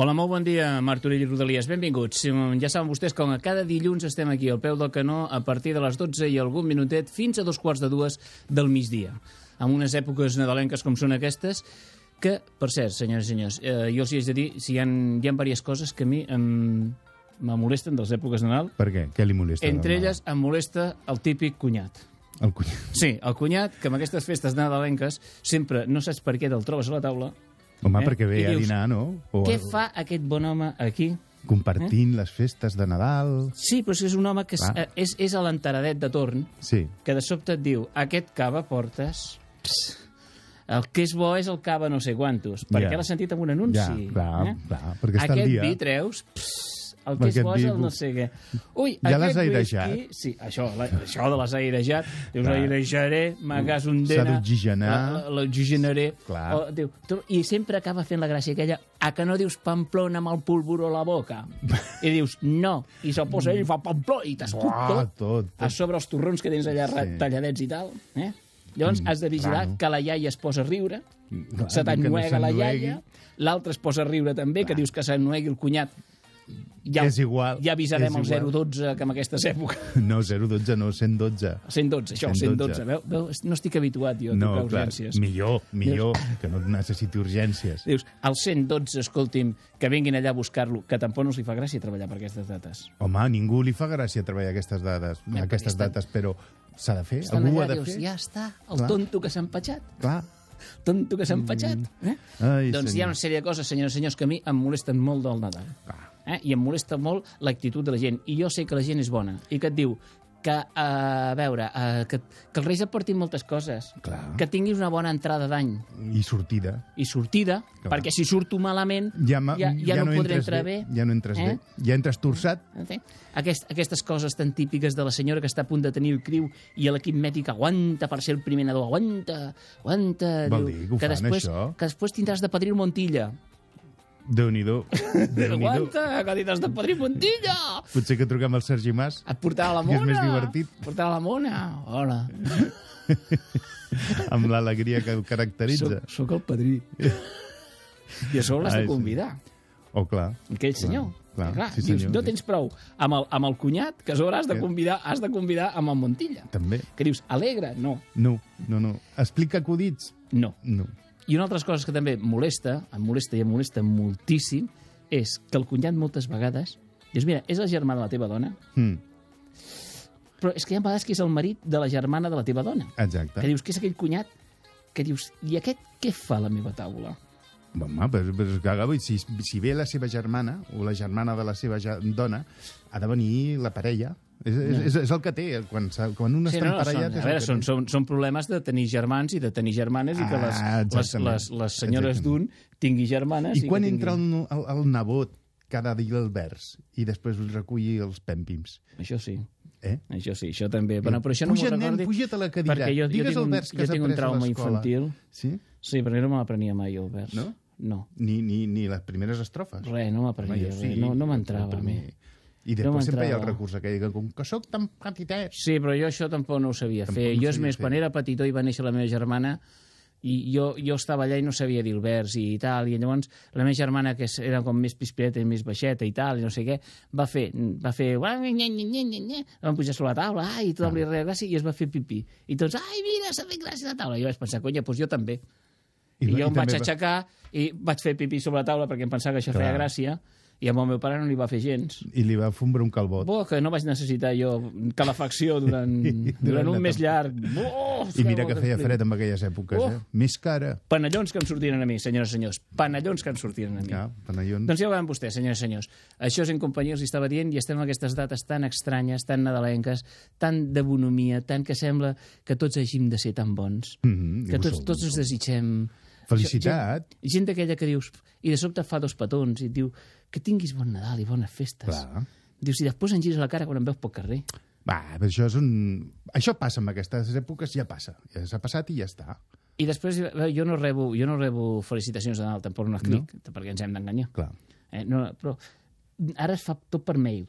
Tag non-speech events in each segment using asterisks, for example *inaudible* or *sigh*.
Hola, molt bon dia, Martorell i Rodalies. Benvinguts. Ja saben vostès que cada dilluns estem aquí al peu del canó a partir de les 12 i algun minutet fins a dos quarts de dues del migdia. En unes èpoques nadalenques com són aquestes, que, per cert, senyores i senyors, eh, jo els hi haig de dir, si hi ha, hi ha diverses coses que a mi em, me molesten de les èpoques de Nadal. Per què? Què li molesta? Entre elles em molesta el típic cunyat. El cunyat. Sí, el cunyat, que amb aquestes festes nadalenques sempre no saps per què te'l trobes a la taula, Home, Eh? perquè ve I a dius, dinar, no? O què fa aquest bon home aquí? Compartint les festes de Nadal... Sí, però és un home que eh, és, és a l'enteradet de torn, Sí. que de sobte et diu, aquest cava portes... Pss, el que és bo és el cava no sé quantos, perquè Ja. l'has sentit en un anunci. Ja, clar, eh? clar, perquè està Aquest dia. vi treus... Pss, el que és Aquest bo és vi, el no sé què. Ui, Ja l'has airejat? whisky- Sí, això, la, això de les airejat. Dius, Clar. airejaré, m'hagas un S'ha dena... d'oxigenar. la- la- L'oxigenaré. Clar. I sempre acaba fent la gràcia aquella a que no dius Pamplona amb el púlvoro a la boca. I dius, no. I se'l posa ell i fa Pamplona i t'escut tot, tot, tot. a sobre els torrons que tens allà Sí. talladets i tal. Eh? Llavors has de vigilar raro. que la iaia es posa a riure, Clar, se que no t'ennuega la iaia, l'altre es posa a riure també, que dius que s'ennuegui el cunyat. Ja, És igual, Ja avisarem el igual. 012 que en aquestes èpoques... *laughs* No, 012, no, 112. 112, això, 112. 112. Veu, veu, no estic habituat jo a No, tocar clar, urgències. millor, millor, que no necessiti urgències. Dius, al 112, escolti'm, que vinguin allà a buscar-lo, que tampoc no us li fa gràcia treballar per aquestes dates. Home, a ningú li fa gràcia treballar aquestes dades, Ja, aquestes estan- dates, però s'ha de fer, Estan algú allà, ha de dius, fer. ja està, el Clar. tonto que s'ha empatxat. Clar. Tonto que s'ha empatxat. Eh? Ai, doncs hi ha senyor. una sèrie de coses, senyores i senyors, que a mi em molesten molt del Nadal. Clar. Eh? I em molesta molt l'actitud de la gent. I jo sé que la gent és bona. I que et diu que, eh, a veure, uh, que, que els Reis et portin moltes coses. Clar. Que tinguis una bona entrada d'any I sortida. i sortida, Clar. perquè si surto malament Ja, ma- ja, ja, no, podré entres entrar bé. Ja no entres Eh? bé. Ja entres torçat. Aquest, aquestes coses tan típiques de la senyora que està a punt de tenir el criu i l'equip mèdic aguanta per ser el primer nadó, aguanta, aguanta. Vol diu, dir que ho fan, després, això? Que després tindràs de padrir Montilla. Déu-n'hi-do. Déu-n'hi-do. Aguanta, que tindràs de padrir Montilla! Potser que truquem al Sergi Mas. Et portarà la Que és mona. més divertit. Portarà la mona. Hola. *laughs* amb l'alegria que el caracteritza. Soc, soc el padrí. I a sobre l'has de sí. convidar. Oh, clar. Aquell senyor. clar, clar sí, dius, senyor, no sí. tens prou amb el, amb el cunyat, que a sobre has de Eh. convidar, has de convidar amb el Montilla. També. Que dius, alegre? No. No, no, no. Explica acudits? No. No. I una altra cosa que també molesta, em molesta i em molesta moltíssim, és que el cunyat moltes vegades dius, mira, és el germà de la teva dona, Mm, però és que hi ha vegades que és el marit de la germana de la teva dona. exacte. Que dius que és aquell cunyat que dius, i aquest què fa a la meva taula? Home, però, però si, si ve la seva germana o la germana de la seva ja, dona, ha de venir la parella. És, és, és, és el que té. Quan, quan un Sí, està no, no, emparellat... són, a veure, són, són, són problemes de tenir germans i de tenir germanes i que les, Ah, les, exactament. les, les senyores d'un tingui germanes. I quan que entra el, el, el nebot de dir el vers i després recollir els pèmpims? Això sí. Eh? Això sí, això també. Però, però això no m'ho puja't, nen, recordi. puja't a la cadira. Perquè jo, jo, Digues tinc el vers que jo tinc un trauma infantil. Sí? Sí, perquè no me l'aprenia mai, el vers. No? No. Ni, ni, ni les primeres estrofes. Res, no m'aprenia jo res. sí, No, no m'entrava a mi. I No després sempre hi ha el recurs aquell que com que sóc tan petitet... Sí, però jo això tampoc no ho sabia Tampoc fer. no jo, és més, fer. quan era petitó i va néixer la meva germana, i jo, jo estava allà i no sabia dir el vers i tal, i llavors la meva germana, que era com més pispireta i més baixeta i tal, i no sé què, va fer, va fer, van pujar sobre la taula, ai, i tothom li reia gràcia, i es va fer pipí. I tots, ai, mira, s'ha fet gràcia a la taula. I jo vaig pensar, conya, doncs jo també. I, I jo em vaig també va- aixecar i vaig fer pipí sobre la taula perquè em pensava que això feia Clar. gràcia, i amb el meu pare no li va fer gens. I li va fondre un calbot. Bo, que no vaig necessitar jo calefacció durant, *laughs* durant un mes llarg. Oh, I mira que feia fred. en aquelles èpoques, Oh. eh? Més cara. Panellons que em sortiren a mi, senyores i senyors. Panellons que em sortiren a mi. Ja, panellons. Doncs ja ho veuen vostès, senyores i senyors. Això és en companyia, els estava dient, i estem en aquestes dates tan estranyes, tan nadalenques, tan de bonomia, tan que sembla que tots hàgim de ser tan bons. Mhm, i que tots, tots ens som. desitgem... Felicitat. Gent, gent d'aquella que dius... I de sobte fa dos petons i et diu que tinguis bon Nadal i bones festes. Clar. Dius, i després en gires la cara quan em veus pel carrer. Va, això és un... Això passa en aquestes èpoques, ja passa. Ja s'ha passat i ja està. I després eh, jo no rebo, jo no rebo felicitacions de Nadal, tampoc no clic, no? perquè ens hem d'enganyar. Eh, no, però ara es fa tot per mail.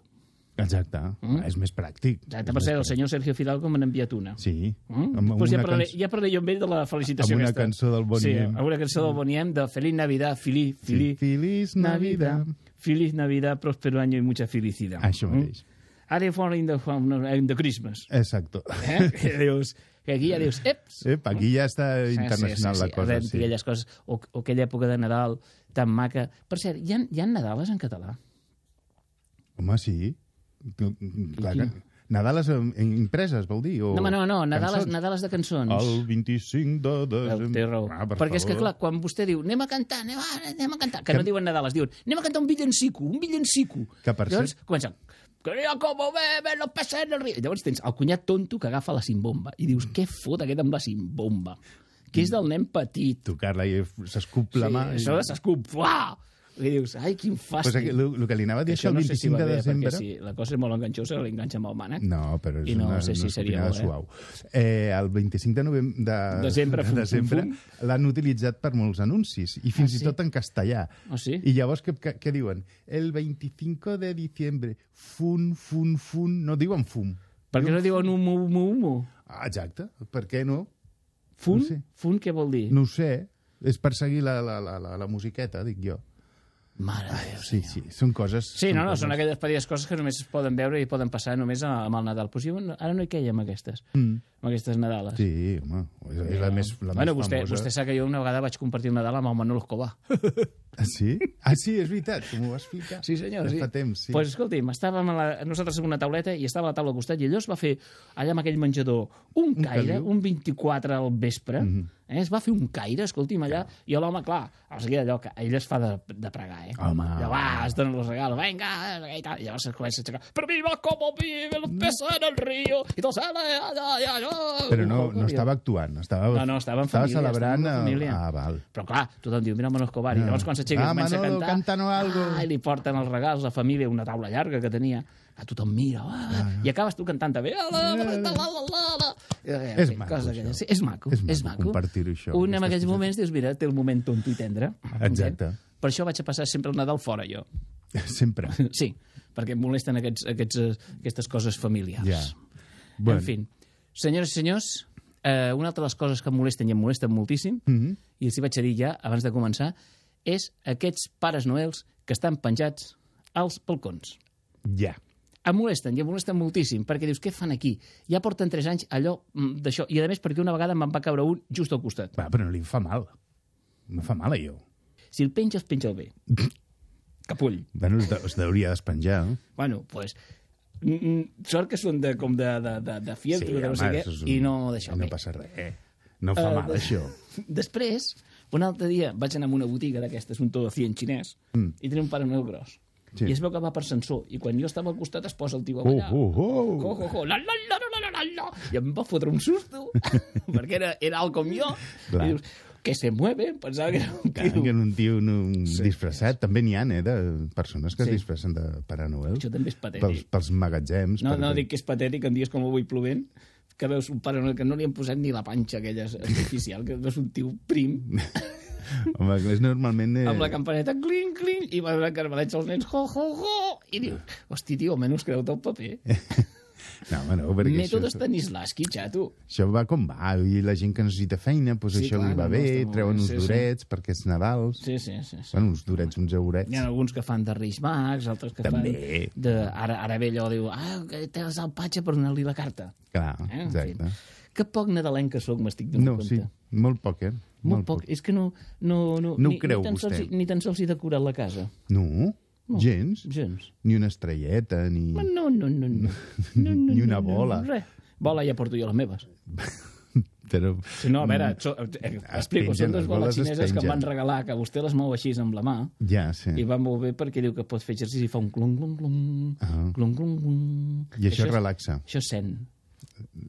Exacte. Mm? És més pràctic. Exacte, per cert, el senyor Sergio Fidalgo me n'ha enviat una. Sí. Mm? Amb, pues ja, una parlaré, cançó- ja parlaré jo amb ell de la felicitació Amb una aquesta. cançó del Boniem. Sí, amb una cançó del Boniem de Feliz Navidad, Fili, Fili, Sí. Feliz Navidad. Feliz Navidad, próspero año y mucha felicidad. Això mateix. Mm? Are for in the, in the Christmas. Exacto. Eh? *laughs* que dius, que aquí ja dius, eps, Ep, aquí ja està Sí, internacional sí, sí, la cosa. havent aquelles coses, o, o aquella època de Nadal tan maca. Per cert, hi ha, hi ha Nadales en català? Home, sí. Clar, Nadales impreses, vol dir? O No, no, no, Nadales, cançons? Nadales de cançons. El 25 de desembre. Té raó. Ah, per Perquè és que, favor. clar, quan vostè diu anem a cantar, anem a, anem a cantar, que Que- no diuen Nadales, diuen anem a cantar un villancico, un villancico. Que, per Llavors cert- comencen Quería como peces en el río. Llavors tens el cunyat tonto que agafa la simbomba i dius, què fot aquest amb la simbomba? Que és del nen petit. Tu, Carla, i s'escup la mà. i- Això s'escup. Uah! I dius, ai, quin fàstic. Pues el, el que li anava a dir Això això el no sé si 25 de bé, desembre... si la cosa és molt enganxosa, l'enganxa amb el mànec. No, però és I no una, sé si una seria bo, eh? suau. Eh, el 25 de novembre de, Desembre, *laughs* de desembre l'han utilitzat per molts anuncis, i fins Ah, i sí? tot en castellà. Ah, sí? I llavors què, què, què diuen? El 25 de diciembre, fun, fun, fun... No diuen fum. Per què no diuen humo, humo, humo? Ah, exacte. Per què no? Fun? No sé. Fun què vol dir? No sé. És per seguir la, la, la, la, la musiqueta, dic jo. Mare de Déu, Sí, sí, són coses... Sí, no, no, coses. són aquelles petites coses que només es poden veure i poden passar només amb el Nadal. Pues jo, ara no hi queia amb aquestes, Mm. amb aquestes Nadales. Sí, home, és, és la més, la bueno, més vostè, famosa. vostè sap que jo una vegada vaig compartir un Nadal amb el Manolo Escobar. *laughs* Ah, sí? Ah, sí, és veritat, que m'ho va explicar. Sí, senyor, Ja sí. fa temps, sí. Pues, escolti'm, estàvem a la, nosaltres en una tauleta i estava a la taula al costat i allò es va fer allà amb aquell menjador un caire, caliu. un 24 al vespre, mm. -hmm. eh? es va fer un caire, escolti'm, allà, i l'home, clar, o sigui, allò que ell es fa de, de pregar, eh? Home. Ja va, es donen els regals, venga, i, tal, i llavors es comença a aixecar, però viva como vive los peces en el río, i tot sale, allà, allà, allà. Però no, no estava actuant, estava, No, no, estava en estava família, celebrant... estava en família. Ah, val. Però clar, tothom diu, mira Manolo Escobar, i Ah. llavors quan s'aixeca i Ah, comença a Manolo, cantar... cántanos algo. Ah, i li porten els regals, la família, una taula llarga que tenia, a tothom mira, ah, i acabes tu cantant també. La, la, la, la, la, És sí, maco, cosa. Sí, és maco, És és maco maco. compartir-ho, això, Un en coses. moments dius, mira, té el moment tonto i tendre. Exacte. Per això vaig a passar sempre el Nadal fora, jo. *laughs* Sempre. *laughs* Sí, perquè em molesten aquests, aquests, aquestes coses familiars. Ja. Bueno. En fi, senyores i senyors, eh, una altra de les coses que em molesten i em molesten moltíssim, Mm -hmm. i els hi vaig a dir ja, abans de començar, és aquests pares noels que estan penjats als balcons. Ja. Em molesten, i em molesten moltíssim, perquè dius, què fan aquí? Ja porten 3 anys allò mm, d'això, i a més perquè una vegada me'n va caure un just al costat. Va, però no li fa mal. No fa mal a jo. Si el penges, penja'l bé. *laughs* Capull. Bueno, es, de, es hauria despenjar. No? Bueno, doncs... Pues, mm, mm, sort que són de, com de, de, de, de fieltro, de no sé què, un- i no d'això. No Bé. passa res. No fa Eh, mal, això. *laughs* Després, un altre dia vaig anar a una botiga d'aquestes, un todo 100 xinès, Mm. i tenia un pare Noel gros. Sí. I es veu que va per sensor, i quan jo estava al costat es posa el tio a Oh, ballar. oh, oh. Ho, ho, ho, la, la, la, la, la, la, la. I em va fotre un susto, *laughs* perquè era, era alt com jo. Clar. I dius, que se mueve, pensava que era un Clar, tio. que en un tio un sí, disfressat. També n'hi ha, eh, de persones que Sí. es disfressen de Pare Noel. Això també és patètic. Pels, pels magatzems. No, per- no dic que és patètic en dies com avui plovent, que veus un pare que no li han posat ni la panxa aquella artificial, que veus un tio prim, *laughs* Home, és normalment... Eh... amb la campaneta, clink, clink, i va donant carmelets als nens, ho, ho, ho, i diu, hosti, tio, almenys creu-te el paper. *laughs* No, home, no, perquè Método això, Stanislavski, xato. això va com va. I la gent que necessita feina, doncs Sí, això clar, li va no, bé, molt treuen bé, uns sí, sí. durets perquè és Nadal. Sí, sí, sí. sí. Bueno, uns durets, uns eurets. Hi ha alguns que fan de Reis Mags, altres que També. fan... De, ara, ara ve allò, diu, ah, que tens el patge per donar-li la carta. Clar, Eh? En exacte. fi. Que poc nadalenc que sóc, m'estic donant No, compte. sí, molt poc, eh? Molt, poc. És que no... No, no, No ho ni, creu, ni tan sols, vostè. Ni tan sols he decorat la casa. No, gens. Gens. Ni una estrelleta, ni... No, no, no, no. *laughs* no, no Ni una no, no, bola. Res. Bola ja porto jo les meves. *laughs* Però... Si no, a veure, so, eh, explico, són dues les boles boles es xineses que em van regalar, que vostè les mou així amb la mà, Ja, sí. i va molt bé perquè diu que pot fer exercici i fa un clon, clon, clon, Ah. clon, clon, clon. I això és- relaxa. Això zen.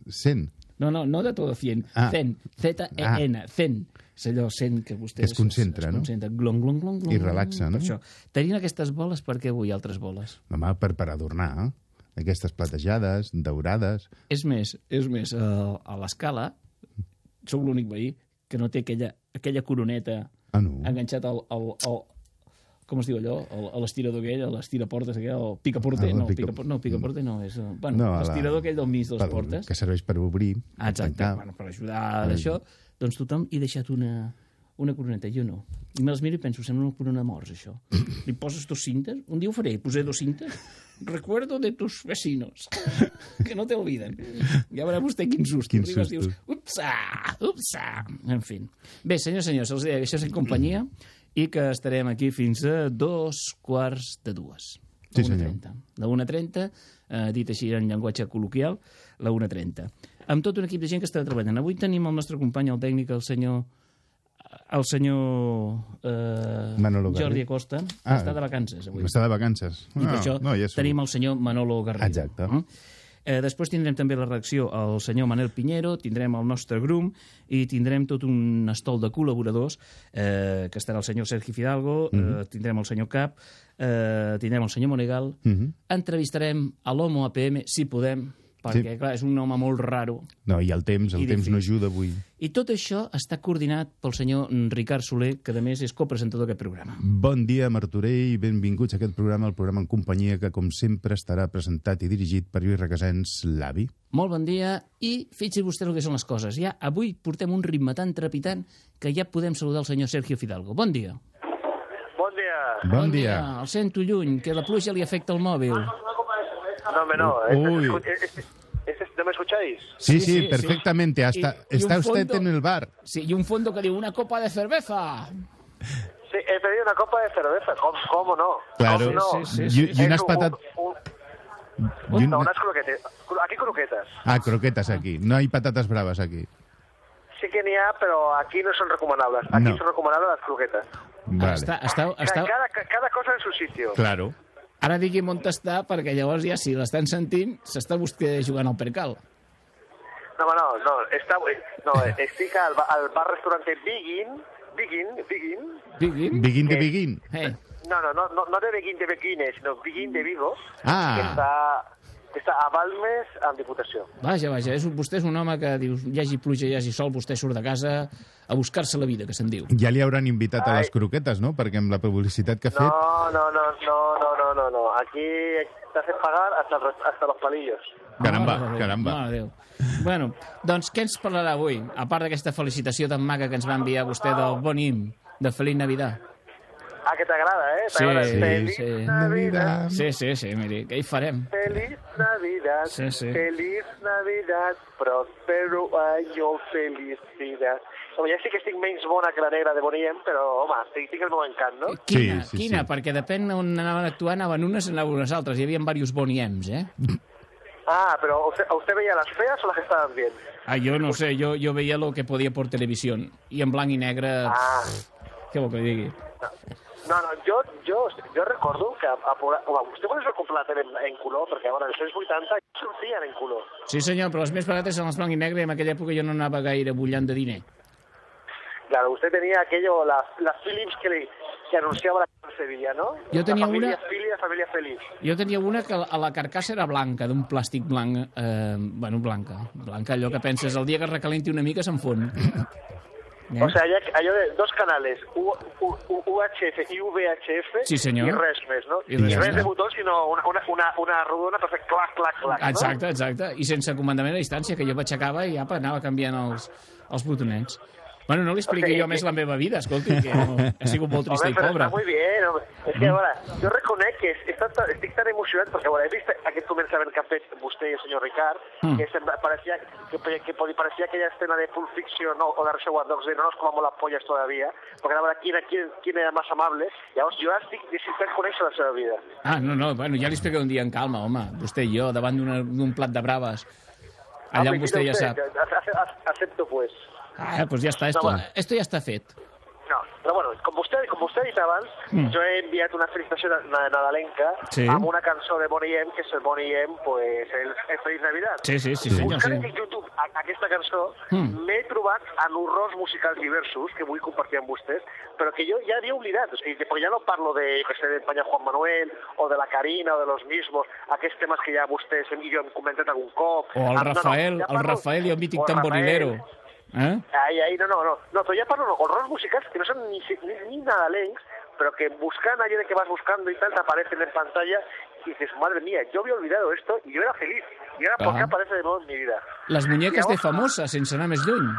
Sent. No, no, no de todo 100. Ah. Zen. Z-E-N. Zen. És allò zen que vostè... Es concentra, es, no? Es concentra. Glon, glon, glon, glon. I relaxa, no? Per això. Tenint aquestes boles, per què vull altres boles? Home, per, per adornar. eh? Aquestes platejades, daurades... És més, és més, uh, a l'escala, sóc l'únic veí que no té aquella, aquella coroneta Ah, no? enganxat al, al, al, com es diu allò? A L'estirador aquell, a l'estiraportes aquell, el picaporter, Ah, no, pica- pica... no, picaporter no, és... eh, Bueno, No, a l'estirador aquell del mig de les per- portes. Que serveix per obrir, Ah, Exacte, tancar. bueno, per ajudar d'això, doncs tothom hi ha deixat una, una coroneta, jo no. I me les miro i penso, sembla una corona de morts, això. *coughs* Li poses dos cintes, un dia ho faré, posé dos cintes, recuerdo de tus vecinos, *laughs* que no te olviden. Ja veurà vostè quin susto. Quin Arribes, susto. dius, upsa, upsa. En fi. Bé, senyors, senyors, els deia que això és en companyia i que estarem aquí fins a dos quarts de dues. Sí, La senyor. 1.30. La 1.30, eh, dit així en llenguatge col·loquial, la 1.30. Amb tot un equip de gent que està treballant. Avui tenim el nostre company, el tècnic, el senyor el senyor eh, Manolo Jordi. Acosta, Ah, està de vacances avui. Està de vacances. I per això no, ja tenim el senyor Manolo Garriga. Exacte. Mm? Eh, després tindrem també la reacció al senyor Manel Pinheiro, tindrem el nostre grum i tindrem tot un estol de col·laboradors, eh, que estarà el senyor Sergi Fidalgo, Mhm. eh, tindrem el senyor Cap, eh, tindrem el senyor Monegal, Mhm. entrevistarem a l'Homo APM, si podem, perquè, Sí. clar, és un home molt raro. No, i el temps, el I temps no ajuda avui. I tot això està coordinat pel senyor Ricard Soler, que a més és copresentador d'aquest programa. Bon dia, Martorell, i benvinguts a aquest programa, el programa en companyia que, com sempre, estarà presentat i dirigit per Lluís Requesens, l'avi. Molt bon dia i fixi vostè el que són les coses. Ja avui portem un ritme tan trepitant que ja podem saludar el senyor Sergio Fidalgo. Bon dia. Bon dia. Bon, dia. El sento lluny, que la pluja li afecta el mòbil. No, hombre, no. Uy. Este- este- este- ¿No me escucháis? Sí, Sí, sí, sí, perfectamente. Hasta, Y- y está un usted fondo- en el bar. Sí, y un fondo que diu una copa de cerveza. Sí, he pedido una copa de cerveza. ¿Cómo, cómo no? Claro. ¿Cómo no? Sí, sí, Y, y unas un- patatas... un- y no, una- unas croquetas. Aquí croquetas. Ah, croquetas aquí. No hay patatas bravas aquí. Sí que n'hi ha, pero aquí no son recomendables. Aquí No. son recomendables las croquetas. Vale. Està... Cada, ca- cada cosa en su sitio. Claro. Ara digui on està, perquè llavors ja, si l'estan sentint, s'està vostè jugant al percal. No, no, no. Está, no, estic al, al bar-restaurante Begin. Begin, Begin. Digui. Begin de Eh. begin. Eh, No, no, no, no, no de Begin de Beguines, sino Begin de Vigo. Ah. Que està, que està a Balmes, amb Diputació. vaja, vaja, és, un- vostè és un home que dius, hi hagi pluja, hi hagi sol, vostè surt de casa a buscar-se la vida, que se'n diu. Ja li hauran invitat a Ai. les croquetes, no? Perquè amb la publicitat que ha fet... No, no, no, no, no, no, no, no. Aquí te hacen pagar hasta, hasta los palillos. Caramba, Mare caramba. Mare Déu. Bueno, doncs què ens parlarà avui? A part d'aquesta felicitació tan maca que ens va enviar vostè del bon him, de Feliç Navidad. Ah, que t'agrada, eh? Sí, Feliz sí. Navidad. Sí, sí, sí, miri, què hi farem? Feliz Navidad. Sí, sí. Feliz Navidad. Próspero año, felicidad. Home, ja sí que estic menys bona que la negra de Boniem, però, home, tinc, tinc el meu encant, no? Quina, Sí, sí, quina, sí. perquè depèn on anaven a actuar, anaven unes, anaven unes altres. Hi havia diversos boniems, eh? Ah, pero ¿usted, ¿usted veía las feas o las que estaban bien? Ah, jo no sé, jo, jo veia lo que podia por televisió. I en blanc i negre, Ah, què vol que li digui? no, no, jo, jo, jo recordo que a, a, home, vostè quan es va comprar la tele en, en color, perquè a veure, als anys 80 sortien en color. Sí, senyor, però les més barates són les blanc i negre i en aquella època jo no anava gaire bullant de diner. Claro, usted tenía aquello, las, las Philips que, le, que anunciaba la en Sevilla, ¿no? Yo tenía la familia una- Philips, familia feliz. Jo tenia una que a la carcassa era blanca, d'un plàstic blanc, eh, bueno, blanca, blanca, allò que penses, el dia que recalenti una mica se'n fon. Eh? O sea, ya, allò de dos canales, U, U, U- UHF y VHF, Sí, senyor. y res més, no? I res res més. de botó, sinó una, una, una, una rodona per fer clac, clac, clac, no? Exacte, exacte. I sense comandament a distància, que jo m'aixecava i apa, anava canviant els, els botonets. Bueno, no li expliqui Ok, jo ok. més la meva vida, escolti, que he sigut *laughs* molt trista Home, i però pobra. està muy bien, home. És que, a veure, jo reconec que es- està, tan- estic tan emocionat perquè, a veure, he vist aquest començament que ha fet vostè i el senyor Ricard, Mm. que sembla, parecía, que, que, que parecía aquella escena de Pulp Fiction no, o de Reservoir Dogs de no nos comamos las pollas todavía, perquè a veure quién, quién, quién era más amable, llavors jo estic desitjant conèixer la seva vida. Ah, no, no, bueno, ja li explico un dia en calma, home. Vostè i jo, davant d'un plat de braves. Allà on vostè ja sap. Acepto, pues. Ah, pues ja està, esto, No, va. esto ja està fet. No, però bueno, com vostè, com vostè ha dit abans, Mm. jo he enviat una felicitació na- na- nadalenca Sí. amb una cançó de Bonnie M, que és el Bonnie M, pues, el, el Feliz Navidad. Sí, sí, sí, senyor, Buscant sí. en YouTube a, aquesta cançó, Mm. m'he trobat en horrors musicals diversos que vull compartir amb vostès, però que jo ja havia oblidat. O sigui, que, perquè ja no parlo de, que sé, d'Espanya Juan Manuel, o de la Karina, o de los mismos, aquests temes que ja vostès i jo hem comentat algun cop. O el Ah, no, no, Rafael, ja el parlo- Rafael i el mític tamborilero. Eh? Ai, ai, no, no, no, no, però ja parlo d'horrors musicals que no són ni, ni, ni nadalencs, pero que buscando allí de que vas buscando y tal, te aparecen en pantalla y dices, madre mía, yo había olvidado esto y yo era feliz. Y ahora, ¿por qué aparece de nuevo en mi vida? Les muñeques de Llavors- famosa, sense anar més lluny.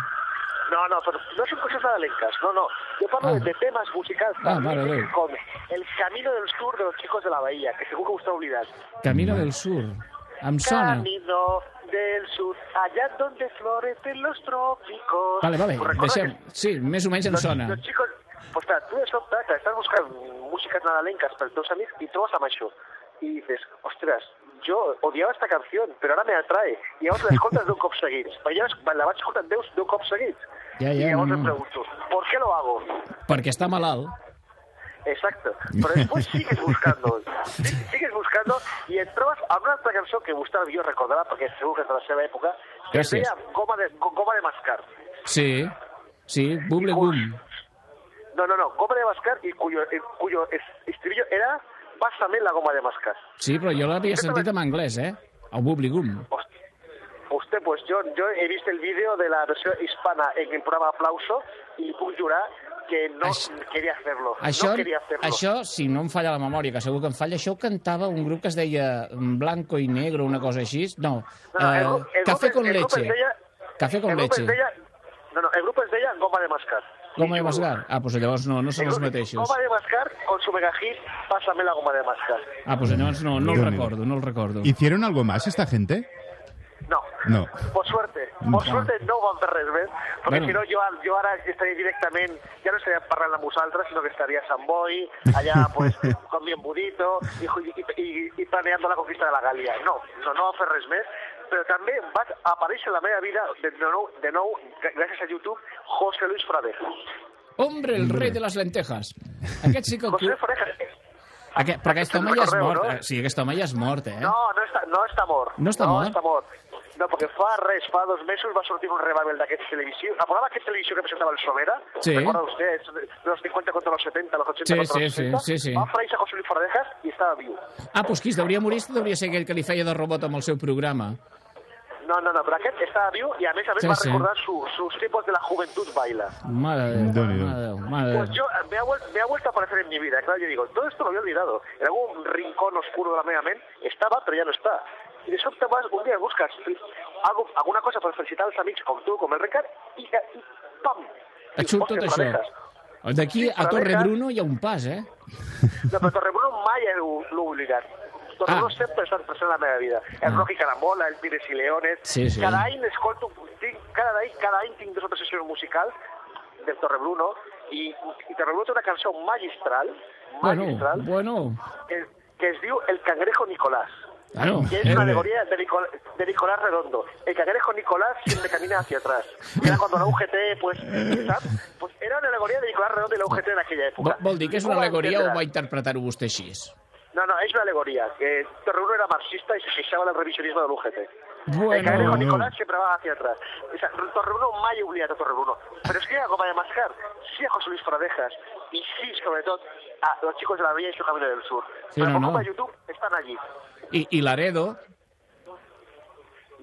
No, no, pero no son cosas nadalenques, no, no. Yo hablo Ah. de, de temas musicales Ah, vale, vale. con El Camino del Sur de los Chicos de la Bahía, que seguro que usted olvidar. Camino del Sur. Sona. Camino del Sur, allá donde florecen los trópicos. Vale, vale, ¿Tú recuerdas deixem... Sí, més o menys em los, sona. los chicos... Pues clar, tu de sobte, que estàs buscant músiques nadalenques pels teus amics i trobes amb això. I dices, ostres, yo odiaba esta canción, pero ahora me atrae. I llavors l'escoltes d'un cop seguits. *laughs* Però llavors la vaig escoltant deus d'un cop seguits. Ja, ja, I llavors no, em pregunto, ¿por qué lo hago? Perquè està malalt. Exacto. Pero después sigues buscando, sigues buscando i et trobes amb una altra cançó que vostè jo recordarà, perquè segur que de la seva època, que es deia Goma de, Goma de Mascar. Sí, sí, buble gum. No, no, no, Goma de Mascar i cuyo, cuyo es- estribillo era Pásame la goma de mascar. Sí, però jo l'havia sentit en anglès, eh? El buble gum. Host- Usted, pues yo, yo he visto el vídeo de la versión hispana en el programa Aplauso y puc jurar que no Aix- quería hacerlo. Això, no quería hacerlo. això, si no em falla la memòria, que segur que em falla, això ho cantava un grup que es deia Blanco i Negro, una cosa així. No, No, eh, el el Café grup- con el leche. deia- Café con leche. deia- no, no, el grup es deia Goma de Mascar. Goma de mascar? Ah, doncs llavors no, no són El els mateixos. Goma de Mascar con su mega hit Pásame la goma de mascar. Ah, doncs llavors no, no el recordo, no el recordo. ¿Hicieron algo más esta gente? No. No. Por suerte, por suerte no van fer res més, perquè Bueno. si no jo, jo ara estaria directament, ja no estaria parlant amb vosaltres, sinó que estaria a Sant Boi, allà *laughs* pues, con mi embudito i, i, i, i planeando la conquista de la Gàlia. No, no, no van fer res més, però també va aparèixer en la meva vida de nou, de nou gràcies a YouTube, José Luis Fradeja. Hombre, el rei de les lentejas. Aquest sí que... José Luis Fradeja... Aquest, però aquest home ja és mort. no? eh? Sí, aquest home ja és mort, eh? No, no està, no està mort. No està no mort? Està mort. No, perquè fa res, fa dos mesos va sortir un revival d'aquest televisió. El programa aquest televisió que presentava el Somera, Sí. recorda usted, de los 50 contra los 70, los 80 Sí, contra sí, los sí, 70, sí, sí. va aparèixer José Luis Fradejas i estava viu. Ah, doncs qui es deuria morir deuria ser aquell que li feia de robot amb el seu programa. No, no, no, però aquest estava viu i a més a més Sí, va sí. recordar su, sus tiempos de la juventud baila. Mare de Déu, mare de Déu, mare de Pues Déu. yo, eh, me ha, me ha vuelto a aparecer en mi vida. Claro, yo digo, todo esto lo había olvidado. En algún rincón oscuro de la meva ment estava, però ja no està. I de sobte vas, un dia busques algo, alguna cosa per felicitar els amics com tu, com el Ricard, i, i pam! Et surt tot això. D'aquí a Torre. Bruno hi ha un pas, eh? No, però Torrebruno mai l'ho l'ho oblidat. Torrebruno Ah. sempre ha estat present en la meva vida. El Ah. Rocky Caramola, el Pires i Leones... Sí, sí. Cada any escolto, tinc, cada, any, cada any tinc dues o tres sessions musicals del Torrebruno i, i Torrebruno té una cançó magistral, Bueno, magistral, bueno. que, que es diu El cangrejo Nicolás. Claro. que es una alegoría de, Nicol- de Nicolás Redondo. El cangrejo Nicolás siempre camina hacia atrás. Y era cuando la UGT, pues. Pues era una alegoria de Nicolás Redondo y la UGT en aquella època. vol dir que és I una alegoria o va interpretar-ho vostè així? No, no, es una alegoría. Que Torrebruno era marxista y se queixava del revisionismo de l'UGT. el Bueno, cangrejo no. Nicolás siempre va hacia atrás. O sea, Torrebruno mai ha oblidat a Torrebruno. Pero es que a Goma de Mascar, sí a José Luis Fradejas y sí, sobre todo, a los chicos de la Villa y su Camino del Sur. Sí, Pero no, no. YouTube están allí. I, i Laredo,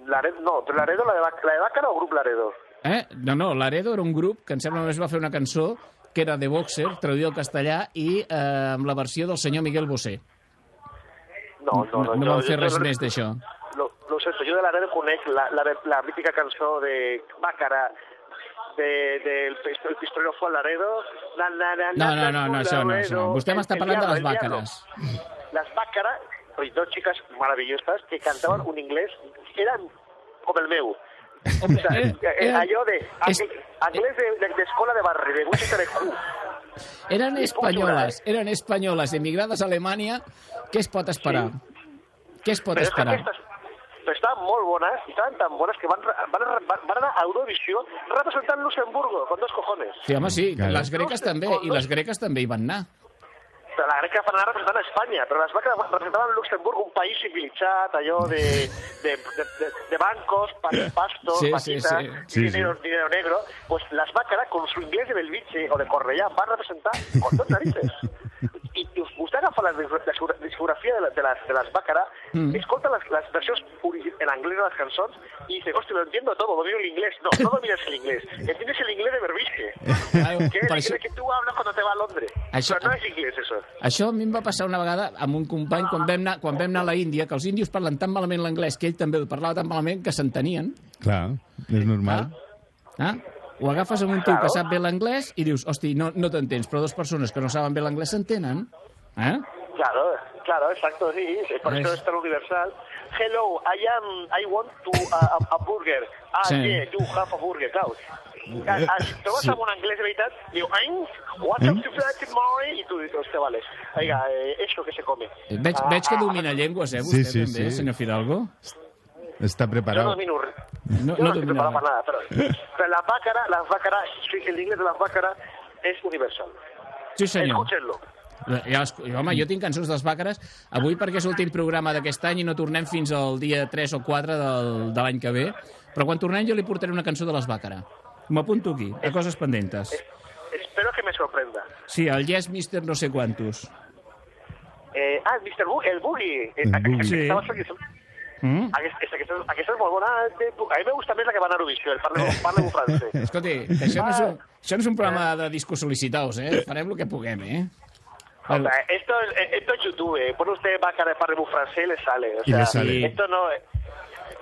Laredo, no, Laredo, la de, Bac- la de Bácaro o Grup Laredo? eh? No, no, Laredo era un grup que em sembla només va fer una cançó que era de Boxer, traduïda al castellà, i eh, amb la versió del senyor Miguel Bosé. No, no, no. no jo- van fer res jo- més d'això. Lo, lo sento, jo de Laredo conec la, la, la mítica cançó de Bácara, de, de el, pist- el pistolero fue al Laredo. Na, na, na, No, no, no, no, això no, això no. Vostè el- m'està el parlant de les el diablo. bàcares. Oye, dos chicas maravillosas que cantaban un inglés, eran com el meu. Hombre, O sea, eh, eh, eh, allò de anglès de, de, d'escola de barri, de Winchester Q. Eren espanyoles, eren espanyoles emigrades a Alemanya. Què es pot esperar? Què es pot Però esperar? aquestes però estaven molt bones, i estaven tan bones que van, van, van, van anar a Eurovisió representant Luxemburgo, con dos cojones. Sí, home, sí, les greques també, i les greques també hi van anar. La greca van anar representant a Espanya, però les vaques representaven Luxemburgo, un país civilitzat, allò de, de, de, de, de bancos, pa- pastos, Sí, sí, vaquitas, sí. Sí, dinero, dinero negro. Pues las vacas, con su inglés de Belviche o de Cornellà, van representar con dos narices. I, i vostè agafa la discografia la discografia de, la, de, les, de les Bácara, Mm. escolta les, les versions en anglès de les cançons y dice, hostia, lo entiendo todo, domino el inglés. No, no dominas el inglés, *laughs* entiendes el inglés de Berbiche. Claro, Que això, que tú hablas cuando te va a Londres. Això- Pero no es inglés eso. Això a mi em va passar una vegada amb un company quan vam anar, quan vam anar a la Índia, que els índios parlen tan malament l'anglès que ell també el parlava tan malament que s'entenien. Clar, és normal. Ah? Ho agafes amb un tio que sap bé l'anglès i dius, hosti, no, no t'entens, però dues persones que no saben bé l'anglès s'entenen. Eh? Claro, claro, exacto, sí. sí, Por ¿Ves? eso es tan universal. Hello, I am, I want to a, a, a burger. Ah, Sí. yeah, you have a burger, claro. Ah, ah, vas sí. a un inglés de verdad, digo, I'm, what's up to flat tomorrow? Y tú dices, hostia, vale. Oiga, eh, eso que se come. Veig, Ah, veig que ah, domina llengües, eh, vostè Sí, sí, també, sí. senyor Fidalgo? Està no preparat. domino, No, yo no no estoy domina preparado para res. nada, pero, pero las bácaras, las bácaras, sí, el inglés de las bácaras es universal. Sí, senyor. Escúchenlo. Ja, esco- home, jo tinc cançons dels Bàcares avui perquè és l'últim programa d'aquest any i no tornem fins al dia 3 o 4 del, de l'any que ve, però quan tornem jo li portaré una cançó de les Bàcara. M'apunto aquí, a coses pendentes. Espero que me sorprenda. Sí, el Yes Mister no sé quantos. Eh, ah, Mr. Bu el Boogie. Eh, El Boogie. Sí. Mm? Aquesta, aquesta, aquesta és molt bona. eh, A mi me gusta més la que va a Eurovisió, el parle, un francès. *laughs* Escolti, això no, és un, això no és un programa de discos solicitaus, eh? Farem el que puguem, eh? O sea, esto, es- esto es YouTube. eh. Pone usted Bácara de un francés y le sale. O Y le sea, sale. Esto no es...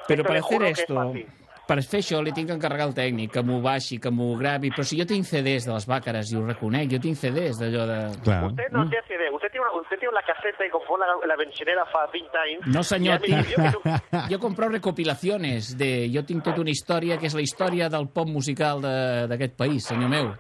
Però esto per hacer es esto, fácil. per fer això li tinc que encarregar el tècnic, que m'ho baixi, que m'ho gravi, però si jo tinc CDs de les Bàcares i ho reconec, jo tinc CDs d'allò de... Clar. Usted no tiene idea. Usted tiene, una, usted tiene una caseta y como la, la bencinera fa 20 anys... No, senyor, i tinc... jo *laughs* Jo compro recopilaciones de... Jo tinc tota una història que és la història del pop musical de- d'aquest país, senyor meu.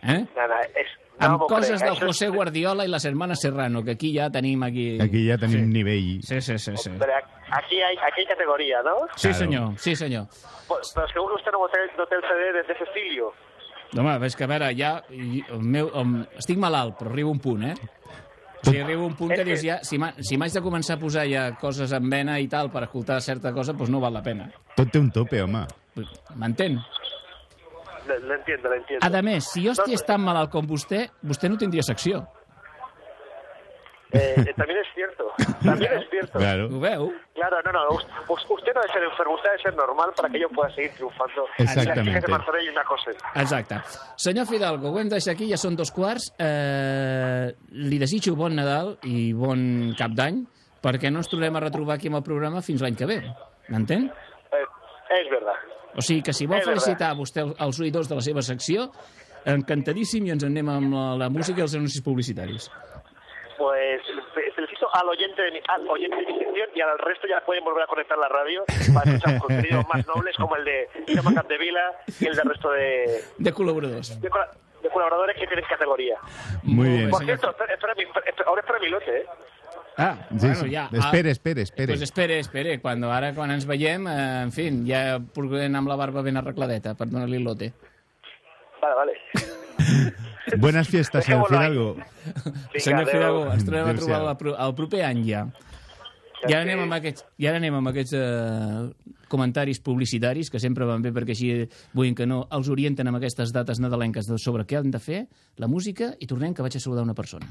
Eh? Nada, es... no Amb coses crec, del això José Guardiola i les hermanes Serrano, que aquí ja tenim aquí... Aquí ja tenim nivell. Sí, sí, sí, sí. Pero aquí hay, aquí hay categoría, ¿no? Sí, Claro. senyor, sí, senyor. Pues, pero seguro usted no té, no té el CD de, de Cecilio. Home, és que a veure, ja... i- El meu, el, estic malalt, però arriba un punt, eh? O sigui, arriba un punt que que- dius ja, si m'ha- si m'haig de començar a posar ja coses en vena i tal per escoltar certa cosa, doncs no val la pena. Tot té un tope, home. M'entén? Lo, lo entiendo, lo entiendo. A més, si jo estigués tan malalt com vostè, vostè no tindria secció. Eh, eh, también es cierto. También es cierto. *laughs* Claro. Ho veu? Claro, no, no. us- us- Usted no debe ser enfermo, usted debe ser normal para que yo pueda seguir triunfando. Exactamente. La Martorell una cosa. Exacte. Senyor Fidalgo, ho hem de deixar aquí, ja són dos quarts. Eh, li desitjo bon Nadal i bon cap d'any, perquè no ens tornem a retrobar aquí amb el programa fins l'any que ve. M'entén? Eh, es verdad. O sigui que si vol felicitar a vostè els oïdors de la seva secció, encantadíssim i ens en anem amb la, la música i els anuncis publicitaris. Pues fe- felicito al oyente de mi, al oyente de mi sección y al resto ya pueden volver a conectar la radio para escuchar contenidos más nobles como el de Tema Capdevila y el del resto de, De col·laboradors. de, de colaboradores que tienen categoría. Muy bien. Por cierto, espera, espera, mi- espera, ahora espera mi lote, ¿eh? Ah, Sí, bueno, sí. ja. Espere, ah, espere, espere. Pues espere, espere. Quan, ara, quan ens veiem, eh, en fi, ja procurem amb la barba ben arregladeta per donar-li el lote. Vale, vale. *laughs* Buenas fiestas, ahí. Fidalgo. Vinga, Senyor. Fidalgo, ens tornem a trobar el, el proper any ja. I ara anem amb aquests, i ara anem amb aquests eh, comentaris publicitaris que sempre van bé perquè així, vull que no, els orienten amb aquestes dates nadalenques de sobre què han de fer, la música, i tornem que vaig a saludar una persona.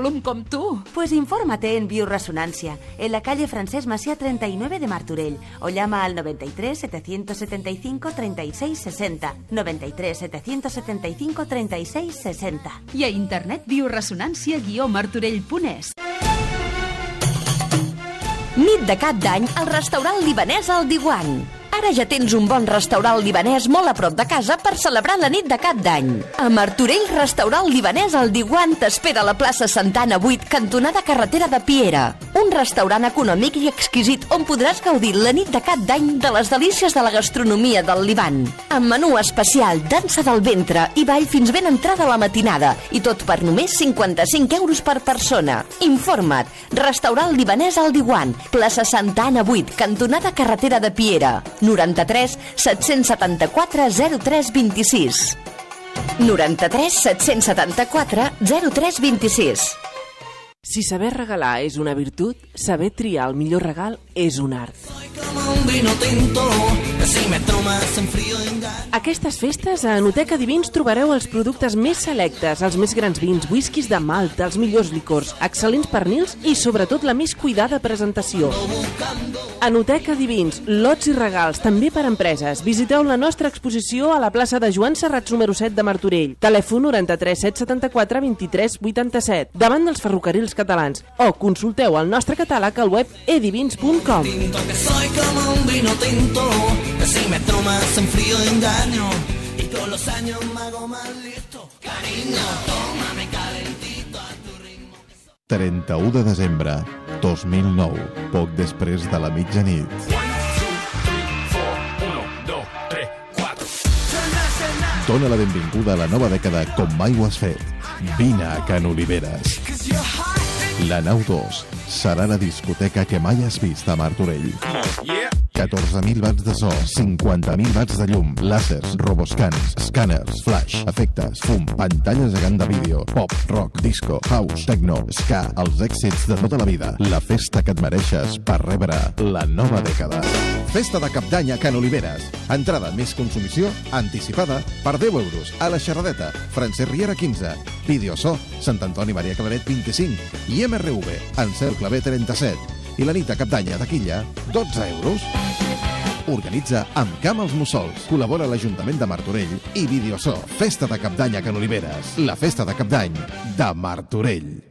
volum com tu. Pues infórmate en Bioresonancia, en la calle Francés Masía 39 de Marturell, o llama al 93 775 36 60. 93 775 36 60. I a internet bioresonància-martorell.es. Nit de cap d'any al restaurant libanès El Diwan. Ara ja tens un bon restaurant libanès molt a prop de casa per celebrar la nit de cap d'any. A Martorell, restaurant libanès al Diguant t'espera a la plaça Santana 8, cantonada carretera de Piera. Un restaurant econòmic i exquisit on podràs gaudir la nit de cap d'any de les delícies de la gastronomia del Liban. Amb menú especial, dansa del ventre i ball fins ben entrada la matinada. I tot per només 55 euros per persona. Informa't. Restaurant libanès al Diguant, plaça Santa Anna 8, cantonada carretera de Piera. 93 774 03 26. 93 774 03 26. Si saber regalar és una virtut, saber triar el millor regal és un art. Aquestes festes a Anoteca Divins trobareu els productes més selectes, els més grans vins, whiskies de Malta, els millors licors, excel·lents pernils i sobretot la més cuidada presentació. Anoteca Divins, lots i regals, també per empreses. Visiteu la nostra exposició a la plaça de Joan Serrats número 7 de Martorell. Telèfon 93 774 23 87, davant dels ferrocarrils catalans. O consulteu el nostre catàleg al web edivins.com. que soy como un vino tinto, que si me tomas en frío engaño, y con los años me hago más listo. Cariño, tómame calentito a tu ritmo. 31 de desembre 2009, poc després de la mitjanit. Dóna la benvinguda a la nova dècada com mai ho has fet. Vine a Can Oliveres. La Nau 2 serà la discoteca que mai has vist a Martorell. 14.000 watts de so, 50.000 watts de llum, làsers, roboscans, scanners, flash, efectes, fum, pantalles gegant de vídeo, pop, rock, disco, house, techno, ska, els èxits de tota la vida. La festa que et mereixes per rebre la nova dècada. Festa de cap d'any a Can Oliveres. Entrada més consumició anticipada per 10 euros a la xerradeta. Francesc Riera 15. Videoso. Sant Antoni Maria Claret 25. I MRV. Encel Clavé 37. I la nit a cap d'any a taquilla 12 euros. Organitza amb Camp als Mussols. Col·labora l'Ajuntament de Martorell i Videoso. Festa de cap d'any a Can Oliveres. La festa de cap d'any de Martorell.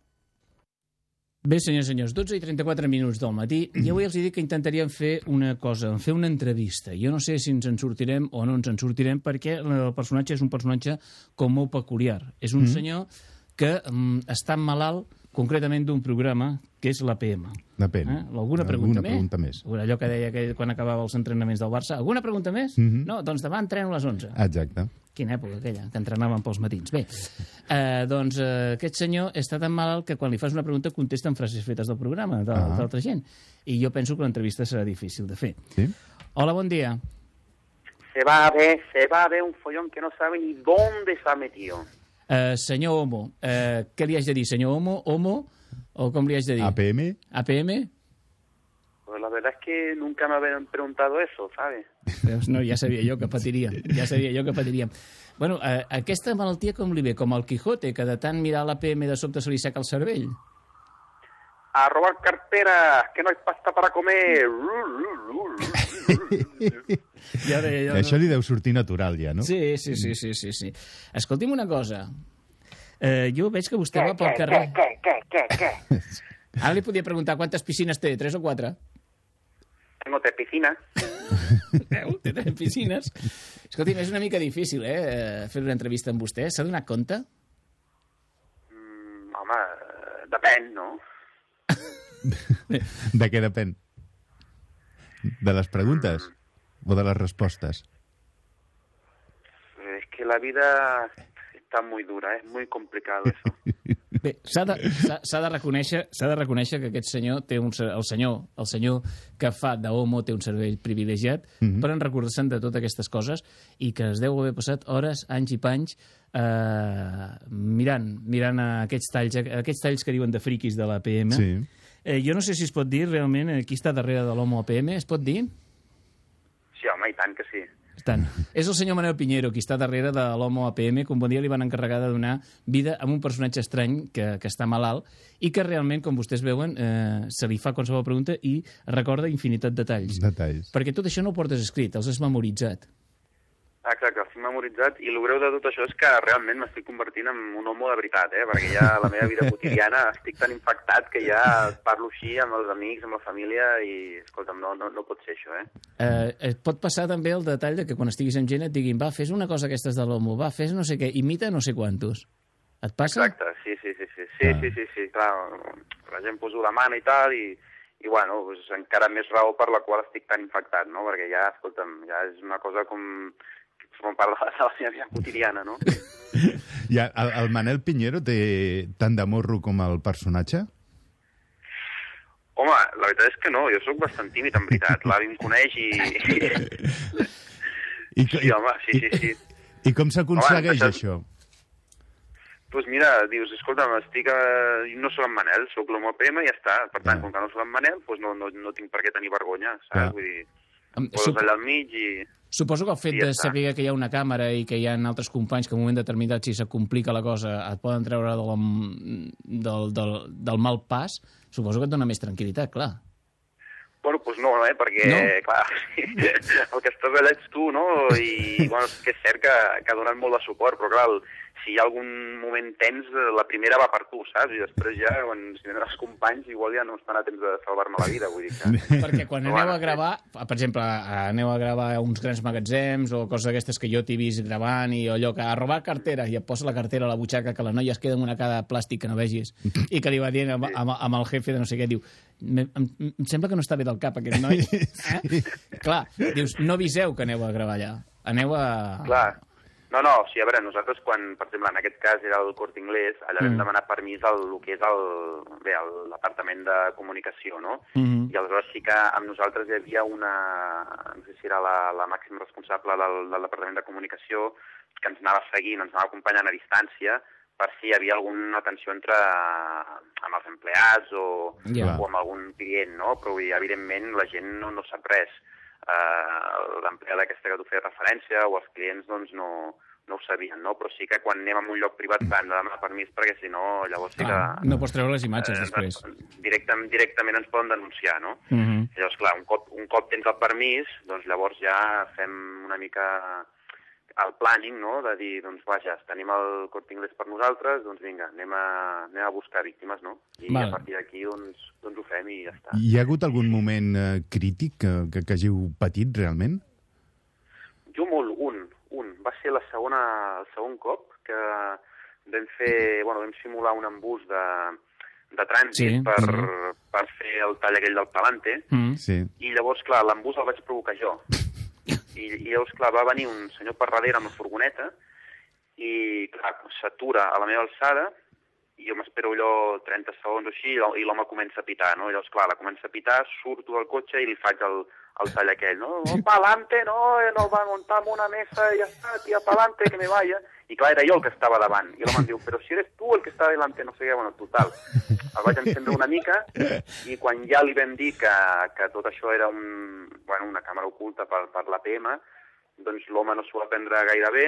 Bé, senyors i senyors, 12 i 34 minuts del matí, i avui els he dit que intentaríem fer una cosa, fer una entrevista. Jo no sé si ens en sortirem o no ens en sortirem, perquè el personatge és un personatge com molt peculiar. És un Mm. senyor que mm, està malalt concretament d'un programa que és l'APM. Depèn. Eh? Alguna pregunta Alguna més? pregunta més. Allò que deia que quan acabava els entrenaments del Barça. Alguna pregunta més? Mhm. No, doncs demà entreno a les 11. Exacte. Quina època aquella, que entrenàvem pels matins. Bé, eh, doncs eh, aquest senyor està tan malalt que quan li fas una pregunta contesta en frases fetes del programa, de- Ah. d'altra gent. I jo penso que l'entrevista serà difícil de fer. Sí? Hola, bon dia. Se va a ver, se va a ver un follón que no sabe ni dónde se ha metido. Eh, senyor Homo, eh, què li haig de dir? Senyor Homo, Homo, o com li haig de dir? APM? APM? Pues la verdad es que nunca me habían preguntado eso, ¿sabes? Veus? No, ja sabia jo que patiria. Ja sabia jo que patiríem. Bueno, eh, aquesta malaltia com li ve? Com el Quijote, que de tant mirar l'APM de sobte se li seca el cervell? A robar carteras, que no hay pasta para comer. *laughs* Ja deia jo, Això li deu sortir natural ja, no? Sí, sí, sí, sí, sí, sí. Escolti'm una cosa. Eh, jo veig que vostè va pel carrer... ¿Qué, qué, qué, qué? Ara li podia preguntar quantes piscines té, tres o quatre? Tengo tres piscinas. Veu? Té tres piscines. Escolti'm, és una mica difícil, eh, fer una entrevista amb vostè. S'ha donat compte? Mm, home, depèn, no? *laughs* De què depèn? De les preguntes o de les respostes? Es que la vida está muy dura, es muy complicado eso. *laughs* Bé, s'ha de, de, reconèixer, s'ha de reconèixer que aquest senyor té un, el senyor, el senyor que fa d'homo té un cervell privilegiat Mhm. per en recordar-se'n de totes aquestes coses i que es deu haver passat hores, anys i panys eh, mirant, mirant a aquests talls, aquests talls que diuen de friquis de la PM. Sí. Eh, jo no sé si es pot dir realment eh, qui està darrere de l'homo APM, es pot dir? Sí, home, i tant que sí. Tant. És el senyor Manel Pinheiro qui està darrere de l'Homo APM, que un bon dia li van encarregar de donar vida a un personatge estrany que, que està malalt i que realment, com vostès veuen, eh, se li fa qualsevol pregunta i recorda infinitat de detalls. Detalls. Perquè tot això no ho portes escrit, els has memoritzat. Exacte, estic memoritzat i el greu de tot això és que realment m'estic convertint en un homo de veritat, eh? perquè ja la meva vida *laughs* quotidiana estic tan infectat que ja parlo així amb els amics, amb la família i, escolta'm, no, no, no pot ser això, eh? eh? Et pot passar també el detall de que quan estiguis amb gent et diguin va, fes una cosa aquestes de l'homo, va, fes no sé què, imita no sé quantos. Et passa? Exacte, sí, sí, sí, sí, sí, ah. sí, sí, sí, clar, la gent poso la mà i tal i i bueno, doncs encara més raó per la qual estic tan infectat, no? Perquè ja, escolta'm, ja és una cosa com forma part de la, de la meva vida quotidiana, no? Ja, el, el Manel Pinheiro té tant de morro com el personatge? Home, la veritat és que no, jo sóc bastant tímid, en veritat. L'avi em coneix i... I, Sí, home, sí, sí, sí. I com s'aconsegueix Home, això? Doncs pues mira, dius, escolta'm, estic a... no soc en Manel, sóc l'homo PM i ja està. Per tant, com que no soc en Manel, doncs no, no, no tinc per què tenir vergonya, saps? Clar. Vull dir, Sup- allà al mig i... Suposo que el fet ja de saber que hi ha una càmera i que hi ha altres companys que en un moment determinat, si se complica la cosa, et poden treure del, del, del, del mal pas, suposo que et dona més tranquil·litat, clar. Bueno, doncs no, eh? perquè, No? clar, *laughs* el que estàs allà ets tu, no? I, bueno, sí que és cert que, que ha donat molt de suport, però clar, el- si hi ha algun moment tens, eh, la primera va per tu, saps? I després ja, quan si venen els companys, igual ja no estan a temps de salvar-me la vida, vull dir que... *laughs* Perquè quan aneu a gravar, per exemple, aneu a gravar a uns grans magatzems o coses d'aquestes que jo t'he vist gravant i allò que a robar cartera i et posa la cartera a la butxaca que la noia es queda amb una cara de plàstic que no vegis i que li va dient amb, amb, amb el jefe de no sé què, diu "Me- em, em sembla que no està bé del cap aquest noi. *laughs* Eh? Clar, dius, no aviseu que aneu a gravar allà. Aneu a... Clar. No, no, o sigui, a veure, nosaltres quan, per exemple, en aquest cas era el Corte Inglés, allà vam Mm. demanar permís al el que és el, bé, el- l'apartament de comunicació, no? Mhm. I aleshores sí que amb nosaltres hi havia una, no sé si era la, la màxima responsable del, del departament de comunicació, que ens anava seguint, ens anava acompanyant a distància, per si hi havia alguna tensió entre amb els empleats o, Ja. o amb algun client, no? Però evidentment la gent no, no sap res. Uh, L'empleada aquesta que tu feies referència o els clients doncs no, no ho sabien, no? Però sí que quan anem a un lloc privat hem de demanar permís perquè si no llavors sí que... Clar, no pots treure les imatges eh, després. Directament, directament ens poden denunciar, no? Mhm. Llavors, clar, un cop, un cop tens el permís, doncs llavors ja fem una mica el planning, no?, de dir, doncs vaja, tenim el Corte Inglés per nosaltres, doncs vinga, anem a, anem a buscar víctimes, no? I Val. a partir d'aquí, doncs, doncs ho fem i ja està. Hi ha hagut algun moment eh, crític que, que, que hàgiu patit realment? Jo molt, un, un. Va ser la segona, el segon cop que vam fer, bueno, vam simular un embús de, de trànsit Sí, per, mhm. per fer el tall aquell del Palante, Mm. Sí. i llavors, clar, l'embús el vaig provocar jo. *laughs* I, I llavors, clar, va venir un senyor per darrere amb la furgoneta i, clar, s'atura a la meva alçada i jo m'espero allò 30 segons o així i l'home- comença a pitar, no? Llavors, clar, la comença a pitar, surto del cotxe i li faig el, el tall aquell, no? Oh, pa'lante, no, eh, nos van a montar una mesa y ya está, tía, pa'lante, que me vaya. I clar, era jo el que estava davant. I l'home em diu, però si eres tu el que està delante, no sé què, bueno, total. El vaig encendre una mica i quan ja li vam dir que, que tot això era un, bueno, una càmera oculta per, per l'APM, doncs l'home no s'ho va prendre gaire bé,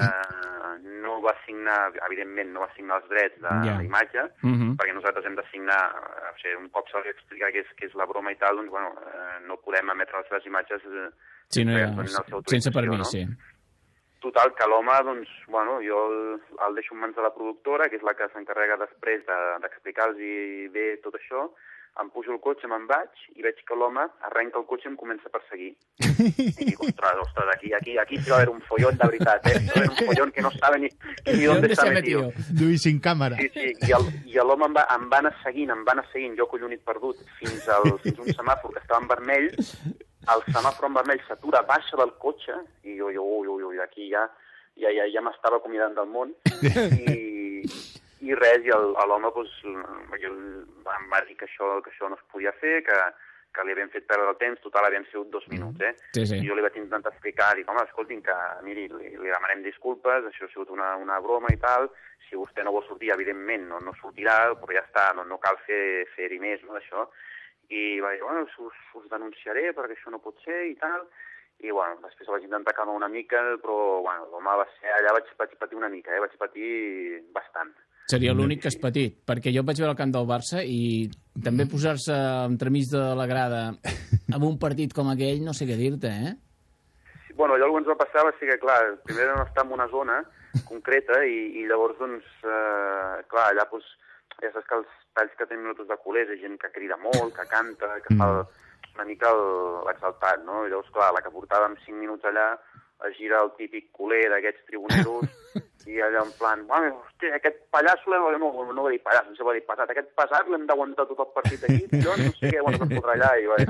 eh, no va signar, evidentment no va signar els drets de Ja. la imatge, Mhm. perquè nosaltres hem de signar, eh, o sigui, un cop se'ls explica què és, què és la broma i tal, doncs, bueno, eh, no podem emetre les seves imatges eh, Sí, no hi ha, sense permís, no? sí. Total, que l'home, doncs, bueno, jo el, el deixo en mans de la productora, que és la que s'encarrega després de- d'explicar-los bé tot això, em pujo el cotxe, me'n vaig, i veig que l'home arrenca el cotxe i em comença a perseguir. *laughs* I dic, ostres, ostres, aquí, aquí, aquí sí va haver un follon de veritat, eh? Va haver un follon que no sabe ni, ni dónde s'ha metido. Lluís sin càmera. Sí, sí, i l'home em, va, em va anar seguint, em va anar seguint, jo collonit perdut, fins, al, fins a un semàfor que estava en vermell, el semàfor en vermell s'atura, baixa del cotxe, i jo, jo ui, ui, ui, aquí ja, ja, ja, ja m'estava acomiadant del món, *laughs* i, I res, i l'home doncs, em va dir que això, que això no es podia fer, que, que li havien fet perdre el temps, total havien sigut dos minuts, eh? Sí, sí. I jo li vaig intentar explicar, dic, home, escolti'm, que miri, li, li demanem disculpes, això ha sigut una, una broma i tal, si vostè no vol sortir, evidentment, no, no sortirà, però ja està, no, no cal fer- fer-hi més, no, d'això. I va dir, bueno, us, us denunciaré perquè això no pot ser i tal, i bueno, després vaig intentar calmar una mica, però bueno, l'home va ser, allà vaig, vaig patir una mica, eh? vaig patir bastant. Seria l'únic que és petit, perquè jo vaig veure el camp del Barça i també posar-se entremig de la grada amb un partit com aquell, no sé què dir-te, eh? Sí, Bueno, allò que ens va passar va ser que, clar, primer vam estar en una zona concreta i, i llavors, doncs, eh, clar, allà, doncs, ja saps que els talls que tenen nosaltres de culers hi ha gent que crida molt, que canta, que fa el, una mica l'exaltat, no? I llavors, clar, la que portàvem 5 minuts allà es gira el típic culer d'aquests tribuneros *laughs* i allà en plan, bueno, hòstia, aquest pallasso l'hem... No, no va dir pallasso, no se va dir passat. Aquest passat l'hem d'aguantar tot el partit aquí, *laughs* jo no sé què, bueno, es fotrà allà i, va,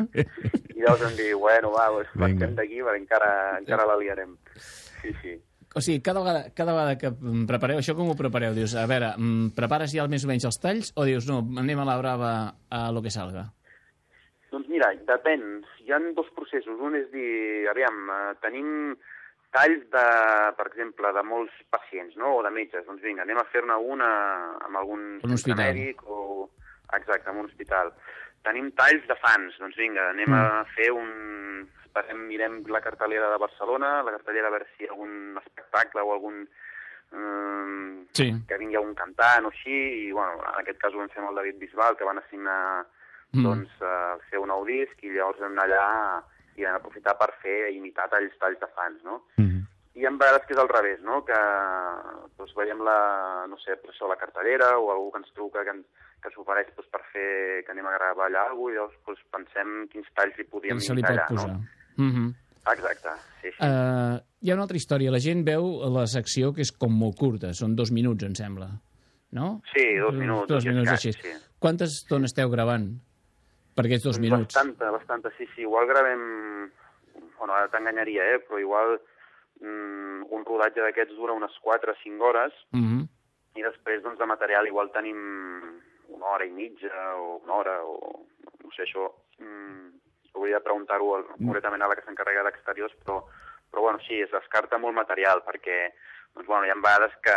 i llavors em diu, bueno, va, pues, marxem d'aquí perquè encara, encara la liarem. Sí, sí. O sigui, cada vegada, cada vegada que prepareu, això com ho prepareu? Dius, a veure, mm, prepares ja més o menys els talls o dius, no, anem a la brava a lo que salga? Doncs mira, depèn. Hi han dos processos. Un és dir, aviam, eh, tenim talls, de, per exemple, de molts pacients, no?, o de metges. Doncs vinga, anem a fer-ne una amb algun Un centre mèdic o... Exacte, en un hospital. Tenim talls de fans. Doncs vinga, anem a Mm. fer un... Esperem, mirem la cartellera de Barcelona, la cartellera a veure si hi ha algun espectacle o algun... Um, Sí. que vingui algun cantant o així, i bueno, en aquest cas ho vam fer amb el David Bisbal, que van assignar Mm. doncs, eh, fer un nou disc i llavors vam anar allà i vam aprofitar per fer imitar talls, talls de fans, no? I hi ha vegades que és al revés, no? Que doncs, veiem la, no sé, això la cartellera o algú que ens truca que, ens, que s'ofereix doncs, per fer que anem a gravar allà alguna cosa i llavors doncs, pensem quins talls li I se li imitar allà, posar. no? Mm -hmm. Exacte, sí, sí. Uh, hi ha una altra història. La gent veu la secció que és com molt curta. Són dos minuts, em sembla. No? Sí, dos minuts, Dos i minuts així. sí. Quantes estona esteu gravant per aquests dos minuts? Bastanta, bastanta, sí, sí. Igual gravem... Bueno, ara t'enganyaria, eh? Però igual mm, un rodatge d'aquests dura unes 4 o 5 hores Mm -hmm. i després, doncs, de material igual tenim una hora i mitja o una hora o... No sé, això... Mm, hauria de preguntar-ho al- concretament a la que s'encarrega d'exteriors, però, però, bueno, sí, es descarta molt material perquè doncs, bueno, hi ha vegades que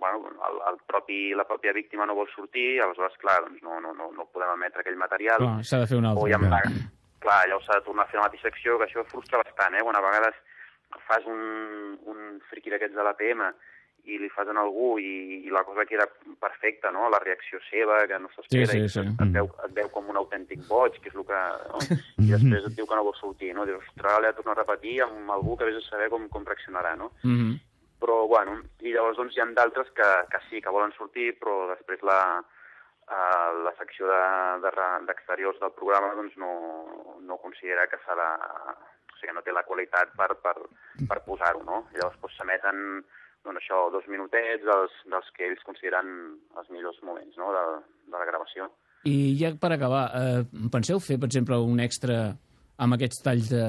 bueno, el, el propi, la pròpia víctima no vol sortir, aleshores, clar, doncs no, no, no, no podem emetre aquell material. Clar, s'ha de fer un altre. O hi ha Clar. vegades, clar, llavors s'ha de tornar a fer la mateixa acció, que això frustra bastant, eh? Quan a vegades fas un, un friqui d'aquests de l'APM i li fas a algú i, i la cosa queda perfecta, no? La reacció seva, que no s'espera, Sí, sí, i sí. Et, veu, et veu com un autèntic boig, que és el que... No? *laughs* I després et diu que no vol sortir, no? Dius, ostres, l'he de tornar a repetir amb algú que vés a saber com, com reaccionarà, no? Mm -hmm. Però bueno, i llavors doncs, hi ha d'altres que, que sí, que volen sortir, però després la, uh, la secció de- de d'exteriors de, del programa doncs, no, no considera que de... O sigui, no té la qualitat per, per, per posar-ho, no? I llavors doncs, s'emeten doncs, això, dos minutets dels, dels que ells consideren els millors moments no? de, de la gravació. I ja per acabar, eh, penseu fer, per exemple, un extra amb aquests talls de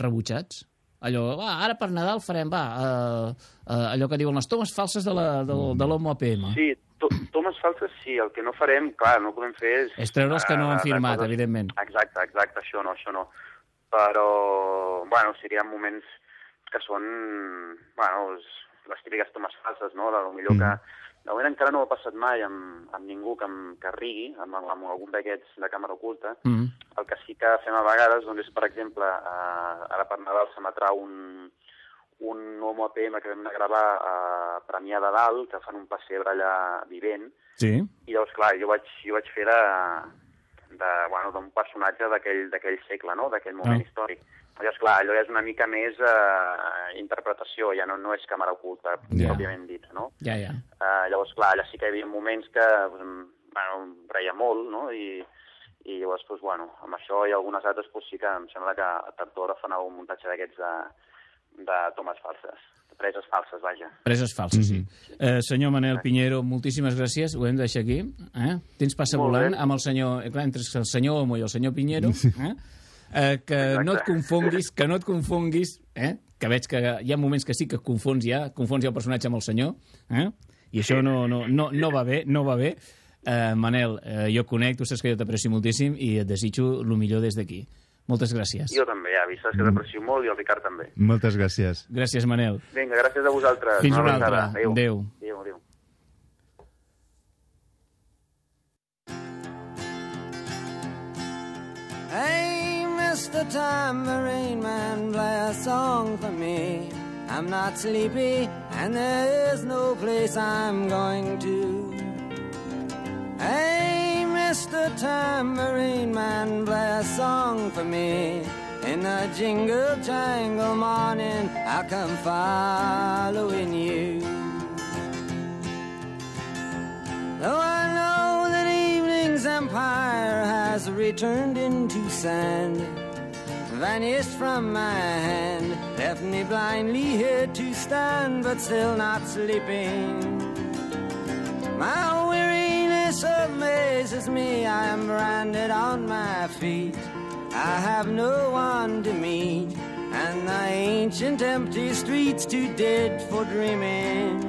rebutjats? Allò, va, ara per Nadal farem, va, eh, eh, allò que diuen les tomes falses de la- del- de l'Homo APM. Sí, to tomes falses sí, el que no farem, clar, no podem fer és... És treure els que no han eh, firmat, coses- evidentment. Exacte, exacte, això no, això no. Però, bueno, serien moments que són, bueno, les, típiques tomes falses, no? De lo millor que... De moment encara no ha passat mai amb, amb ningú que, em, que rigui, amb, amb algun d'aquests de càmera oculta. Mm. El que sí que fem a vegades doncs, és, per exemple, eh, ara per Nadal s'emetrà un, un Homo APM que vam anar a gravar a Premià de Dalt, que fan un pessebre allà vivent, Sí. i llavors, clar, jo vaig, jo vaig fer de, de, bueno, d'un personatge d'aquell d'aquell segle, no?, d'aquell moment Ah. històric. Llavors, clar, allò és una mica més eh, interpretació, ja no, no és càmera oculta, Ja. òbviament dit, no? Ja, ja. Uh, llavors, clar, allà sí que hi havia moments que bueno, reia molt, no? I, i llavors, pues, bueno, amb això i algunes altres pues, sí que em sembla que a tard d'hora fan algun muntatge d'aquests de, de tomes falses, preses falses, vaja. Preses falses, sí. Eh, senyor Manel Pinheiro, moltíssimes gràcies. Ho hem de deixar aquí. Eh? Tens passa Molt volant bé. amb el senyor... eh, Clar, entre el senyor Homo i el senyor Pinheiro. Eh? Eh, que no et confonguis, que no et confonguis, eh? que veig que hi ha moments que sí que confons ja, confons ja el personatge amb el senyor, eh? I això no, no, no, no va bé, no va bé. Uh, Manel, uh, jo conec, tu saps que jo t'aprecio moltíssim i et desitjo el millor des d'aquí. Moltes gràcies. Jo també, avi, saps que t'aprecio molt i el Ricard també. Moltes gràcies. Gràcies, Manel. Vinga, gràcies a vosaltres. Fins una abraçada. altra. Adéu. Adéu. Adéu, adéu. Mr. Tambourine Man, play a song for me. I'm not sleepy, and there is no place I'm going to. Hey, Mr. Tambourine Man, play a song for me. In the jingle jangle morning, I'll come following you. Though I know that evening's empire has returned into sand, vanished from my hand, left me blindly here to stand, but still not sleeping. My weariness amazes me, I am branded on my feet. I have no one to meet, and the ancient empty streets too dead for dreaming.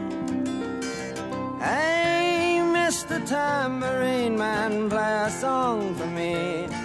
Hey, Mr. Tambourine Man, play a song for me.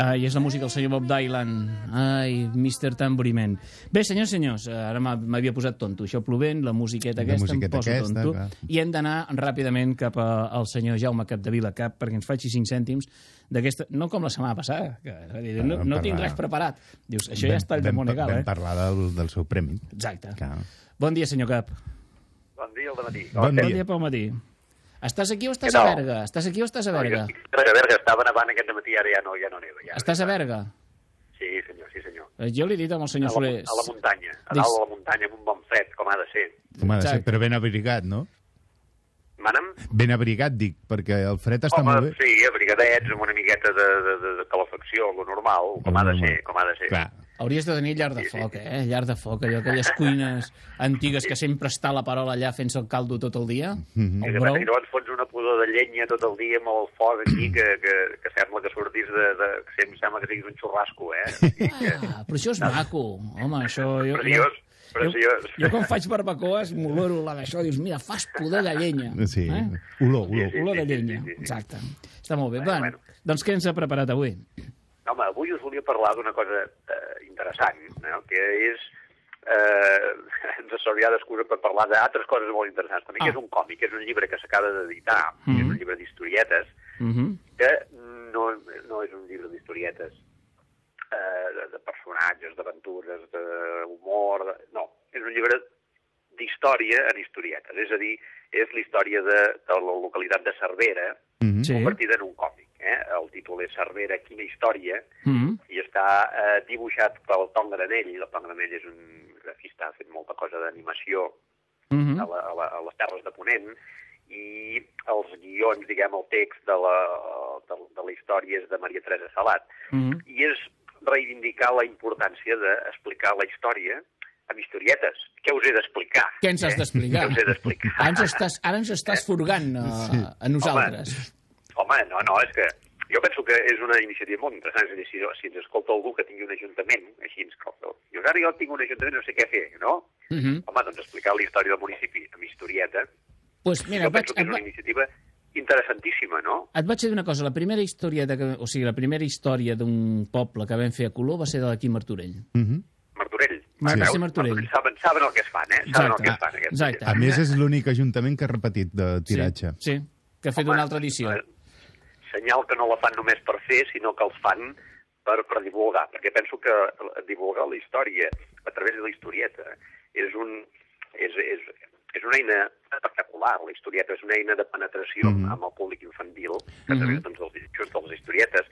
Ah, I és la música del senyor Bob Dylan. Ai, Mr. Tambourine Man. Bé, senyors, senyors, eh, ara m'ha- m'havia posat tonto. Això plovent, la musiqueta La aquesta musiqueta em posa aquesta, tonto. clar. I hem d'anar ràpidament cap a- al senyor Jaume Capdevila Cap perquè ens faci 5 cèntims d'aquesta... No com la setmana passada, que dir, no, Vam no tinc res preparat. Dius, això ja està el vam, demonegal, vam eh? parlar del, del seu premi. Exacte. Clar. Bon dia, senyor Cap. Bon dia, al matí. Bon Bon dia. dia pel matí. Estàs aquí o estàs Què a? Berga? Estàs aquí o estàs a No, jo Berga? estic a Berga, estava nevant aquest matí, ara ja no, ja no neva. Ja. Estàs a Berga? Sí, senyor, sí, senyor. Eh, Jo li he dit amb el A senyor la, Soler... a la muntanya, a dalt de la muntanya, amb un bon fred, com ha de ser. Com ha de ser, però ben abrigat, no? Mana'm? Ben abrigat, dic, perquè el fred està Home, molt bé. sí, abrigadets, amb una miqueta de, de, de, de calefacció, lo normal, com ha de normal. ser, com ha de ser. Clar. Hauries de tenir llar de foc, eh? Llar de foc, allò, aquelles cuines antigues que sempre està la parola allà fent-se el caldo tot el dia. Mhm. I El que brou. que llavors fots una pudor de llenya tot el dia amb el foc aquí que, que, que sembla que sortís de... de que sempre sembla que siguis un xurrasco, eh? I que, Ah, però això és maco. Home, això... Jo, Preciós, jo, preciós. Jo, jo quan faig barbacoes m'oloro la d'això, dius, mira, fas pudor de llenya. Sí, Eh? olor, olor. Olor de sí, sí, llenya, sí, sí. exacte. Està molt bé. Bueno, bueno. doncs què ens ha preparat avui? Home, avui us volia parlar d'una cosa eh, interessant, no? que és... Eh, *laughs* ens servirà d'excusa per parlar d'altres coses molt interessants. També Ah. que és un còmic, és un llibre que s'acaba d'editar, Mhm. és un llibre d'historietes, Uh -huh. que no, no és un llibre d'historietes eh, de, de personatges, d'aventures, d'humor... De... No, és un llibre d'història en historietes. És a dir, és la història de, de la localitat de Cervera, Mhm. Sí. convertida en un còmic. Eh? El títol és Cervera, quina història, Uh -huh. i està eh, dibuixat pel Tom Granell. El Tom Granell és un grafista, ha fet molta cosa d'animació Uh a, -huh. la, a, la, a les Terres de Ponent i els guions, diguem, el text de la, de, de la història és de Maria Teresa Salat. Uh -huh. I és reivindicar la importància d'explicar la història amb historietes. Què us he d'explicar? Què ens has eh? d'explicar? Què us he d'explicar? Ara ens estàs, ara ens estàs furgant a, a nosaltres. Home, no, no, és que jo penso que és una iniciativa molt interessant. És a dir, si, si ens escolta algú que tingui un ajuntament, així ens escolta, dius, ara jo tinc un ajuntament, no sé què fer, no? Uh -huh. Home, doncs explicar la història del municipi amb historieta, pues mira, jo vaig, penso que és una va, iniciativa interessantíssima, no? et vaig dir una cosa. La primera història, que, o sigui, la primera història d'un poble que vam fer a Color va ser de d'aquí Martorell. Mhm. Martorell. Va Veus? ser Martorell. Saben, saben el que es fan, eh? Saben el que es fan, aquests. exacte. A més, és l'únic ajuntament que ha repetit de tiratge. Sí, sí, que ha fet Home, una altra edició. eh, Senyal que no la fan només per fer, sinó que els fan per, per divulgar, perquè penso que divulgar la història a través de la historieta és, un, és, és, és una eina espectacular. La historieta és una eina de penetració mm Mhm. -hmm. amb el públic infantil, que a través Mhm. doncs, dels dibuixos de les historietes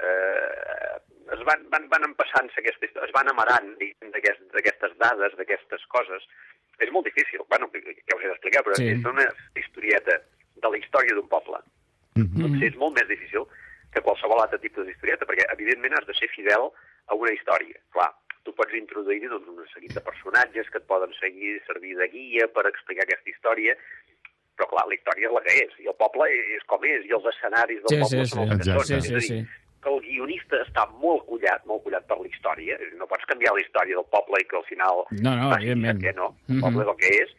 eh, es van, van, van empassant-se aquesta història, es van amarant d'aquestes dades, d'aquestes coses. És molt difícil, bueno, ja us he d'explicar, però sí. és una historieta de la història d'un poble. Mhm. Doncs és molt més difícil que qualsevol altre tipus d'historieta, perquè evidentment has de ser fidel a una història. Clar, tu pots introduir doncs, un seguit de personatges que et poden seguir, servir de guia per explicar aquesta història, però clar, la història és la que és, i el poble és com és, i els escenaris del Sí, poble sí, són sí. els que Exacte. són. Sí, sí, sí. que el guionista està molt collat, molt collat per la història, no pots canviar la història del poble i que al final No, no, evidentment. que no, el Mhm. poble és el que és,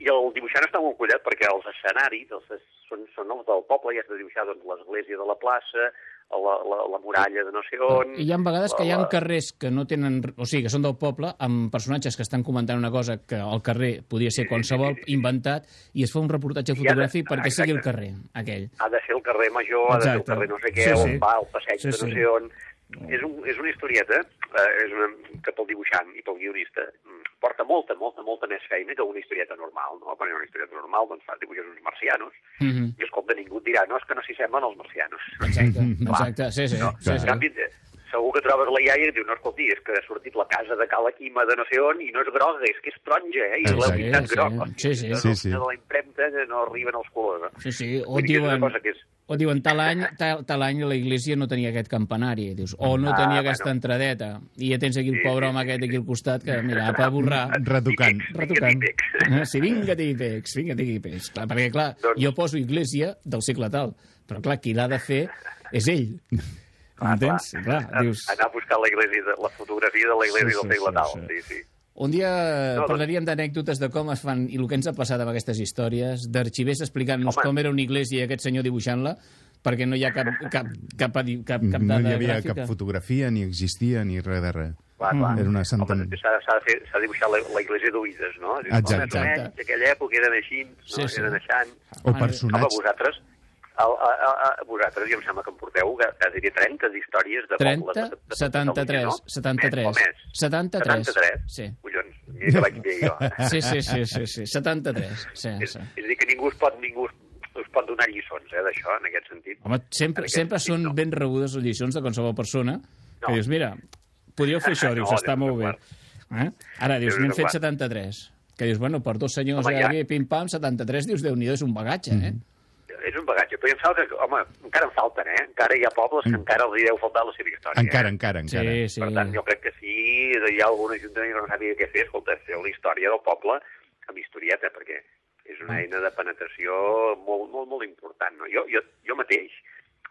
i el dibuixant està molt collat perquè els escenaris els, són, són els del poble, i has de dibuixar doncs, l'església de la plaça, la, la, la muralla de no sé on... I hi ha vegades que hi ha la- carrers que no tenen... O sigui, que són del poble, amb personatges que estan comentant una cosa que al carrer podia ser qualsevol, inventat, i es fa un reportatge ha de- fotogràfic perquè sigui el exacte. carrer, aquell. ha de ser el carrer Major, ha de ser el Exacte. carrer no sé què, Sí, on sí. va, el passeig Sí, de no sí. sé on... És, un, és una historieta eh, és una, que pel dibuixant i pel guionista mm, porta molta, molta, molta més feina que una historieta normal, no? Quan hi ha una historieta normal, doncs fas dibuixes uns marcianos, Mhm. i escolta, ningú et dirà, no, és que no s'hi semblen els marcianos. Exacte, *laughs* Clar. exacte, sí, sí. No, sí, en sí. canvi, eh, segur que trobes la iaia i et diu, no, escolti, és que ha sortit la casa de Cala Quima de no sé on i no és groga, és que és taronja, eh? I l'heu sí, pintat sí. groc. Sí, sí. Sí, sí. De la impremta que no arriben els colors. Eh? Sí, sí, o és diuen, que és... o diuen tal any, tal, tal any la iglesia no tenia aquest campanari, dius, o no Ah, tenia bueno. aquesta entradeta, i ja tens aquí el pobre home aquest aquí al costat, que mira, per borrar, *laughs* Retocant. retocant. *laughs* Sí, vinga, típex, vinga, típex. Clar, perquè, clar, Doncs- jo poso iglesia del segle tal, però, clar, qui l'ha de fer és ell. M'entens? Clar, dius... Anar a buscar la, iglesia, de- la fotografia de la iglesia Sí, sí, del segle sí, tal. sí. Sí, sí. Un dia No, doncs- parlaríem d'anècdotes de com es fan i el que ens ha passat amb aquestes històries, d'arxivers explicant-nos Home. com era una iglesia i aquest senyor dibuixant-la, perquè no hi ha cap, cap, cap, cap, cap No dada hi havia gràfica. cap fotografia, ni existia, ni res de res. Clar, clar. Era una santa... Home, s'ha de dibuixar la, la iglesia d'Oïdes, no? Exacte. home, menys, aquella època eren així, no? Sí, sí. eren aixant. O Home, personatges... vosaltres, el, a, a, a, vosaltres, jo em sembla que em porteu quasi 30 d'històries de 30, pobles. De, de, de 73, no? 73. Més més. 73. 73? Sí. Collons, mira que vaig bé jo. *laughs* Sí, sí, sí, sí, sí. 73. Sí, És, sí. és a dir, que ningú es pot, ningú us, pot donar lliçons, eh, d'això, en aquest sentit. Home, sempre, sempre sentit, són no. ben rebudes les lliçons de qualsevol persona que No. dius, mira, podríeu fer *laughs* això, dius, No, està Déu molt bé. Eh? Ara dius, Déu n'hem fet guard. 73. Que dius, bueno, per dos senyors Home, ja. aquí, pim-pam, 73, dius, Déu-n'hi-do, és un bagatge, eh? És un bagatge, però em sembla que, home, encara en falten, eh? Encara hi ha pobles que encara els hi deu faltar la seva història. Encara, eh? encara, encara. Sí, sí. Per tant, jo crec que si hi ha algun ajuntament que no sàpiga què fer, escolta, feu la història del poble amb historieta, perquè és una eina de penetració molt, molt, molt important. No? Jo, jo, jo mateix,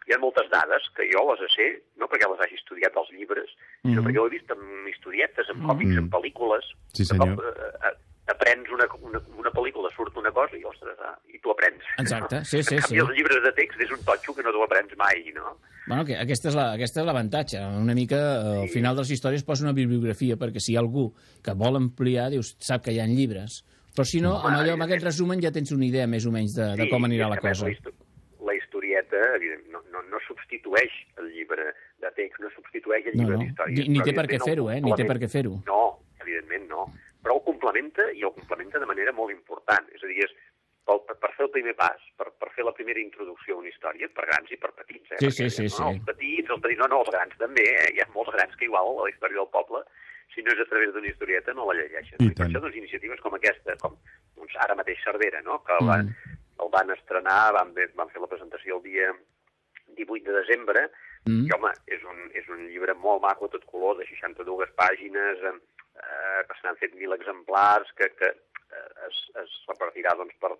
hi ha moltes dades que jo les sé, no perquè les hagi estudiat als llibres, sinó Mhm. perquè ho he vist en historietes, en còmics, en pel·lícules. Sí, De cop, senyor. eh, eh, aprens una, una, una pel·lícula, surt una cosa i, ostres, ah, i tu aprens. Exacte, sí, sí, en canvi, sí. els llibres de text és un totxo que no t'ho aprens mai, no? Bueno, que aquesta és la- aquesta és l'avantatge. Una mica, eh, al final de les històries posa una bibliografia, perquè si hi ha algú que vol ampliar, dius, sap que hi ha llibres. Però si no, amb, allò, amb aquest resumen ja tens una idea més o menys de, de com anirà la cosa. La, la historieta evident, no, no, no substitueix el llibre de text, no substitueix el No, llibre no. d'històries. Ni- ni però té per què evidentment fer-ho, eh? Ni té per què fer-ho. No, evidentment no. Però el complementa i el complementa de manera molt important. És a dir, és pel, per, per fer el primer pas, per, per fer la primera introducció a una història, per grans i per petits. Eh? Sí, Perquè, sí, sí, no, sí. Els petits, els petits, no, no, els grans també, eh? Hi ha molts grans que igual a la història del poble, si no és a través d'una historieta, no la llegeixen. I I, per tant. això, doncs, iniciatives com aquesta, com doncs, ara mateix Cervera, no? que Mm. van, el van estrenar, van, van fer la presentació el dia 18 de desembre, Mm. i home, és un, és un llibre molt maco, tot color, de 62 pàgines, eh, que se n'han fet mil exemplars, que, que eh, es, es repartirà doncs, per,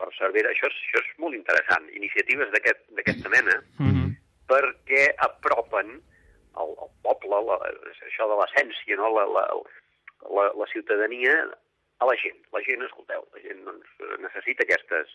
per Cervera. Això és, això és molt interessant. Iniciatives d'aquest- d'aquesta mena, Mhm. perquè apropen el, el poble, la, això de l'essència, no? la, la, la, la ciutadania a la gent. La gent, escolteu, la gent doncs, necessita aquestes,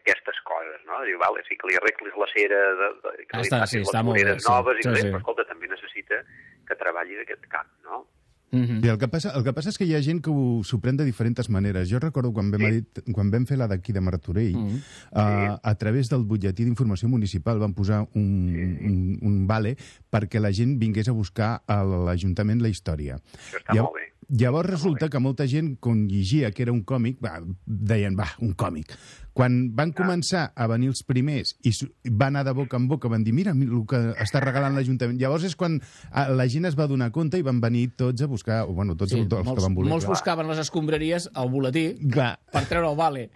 aquestes coses, no? Diu, vale, sí que li arreglis la cera, de, de, que Ah, li està, sí, les està molt bé, sí. noves, i Sí, tot, sí. però escolta, també necessita que treballis aquest camp, no? Mhm. I el que, passa, el que passa és que hi ha gent que ho- s'ho pren de diferents maneres. Jo recordo quan vam, Sí. edit, quan vam fer la d'aquí de Martorell, Mhm. uh, a través del butlletí d'informació municipal van posar un, un, un vale perquè la gent vingués a buscar a l'Ajuntament la història. Això està molt bé. Llavors resulta que molta gent, quan llegia que era un còmic, va, deien, va, un còmic. Quan van començar a venir els primers i su- va anar de boca en boca, van dir, mira el que està regalant l'Ajuntament. Llavors és quan ah, la gent es va donar compte i van venir tots a buscar, o, bueno, tots Sí, els molts, que van voler. molts buscaven les escombraries al boletí Clar. per treure el vale.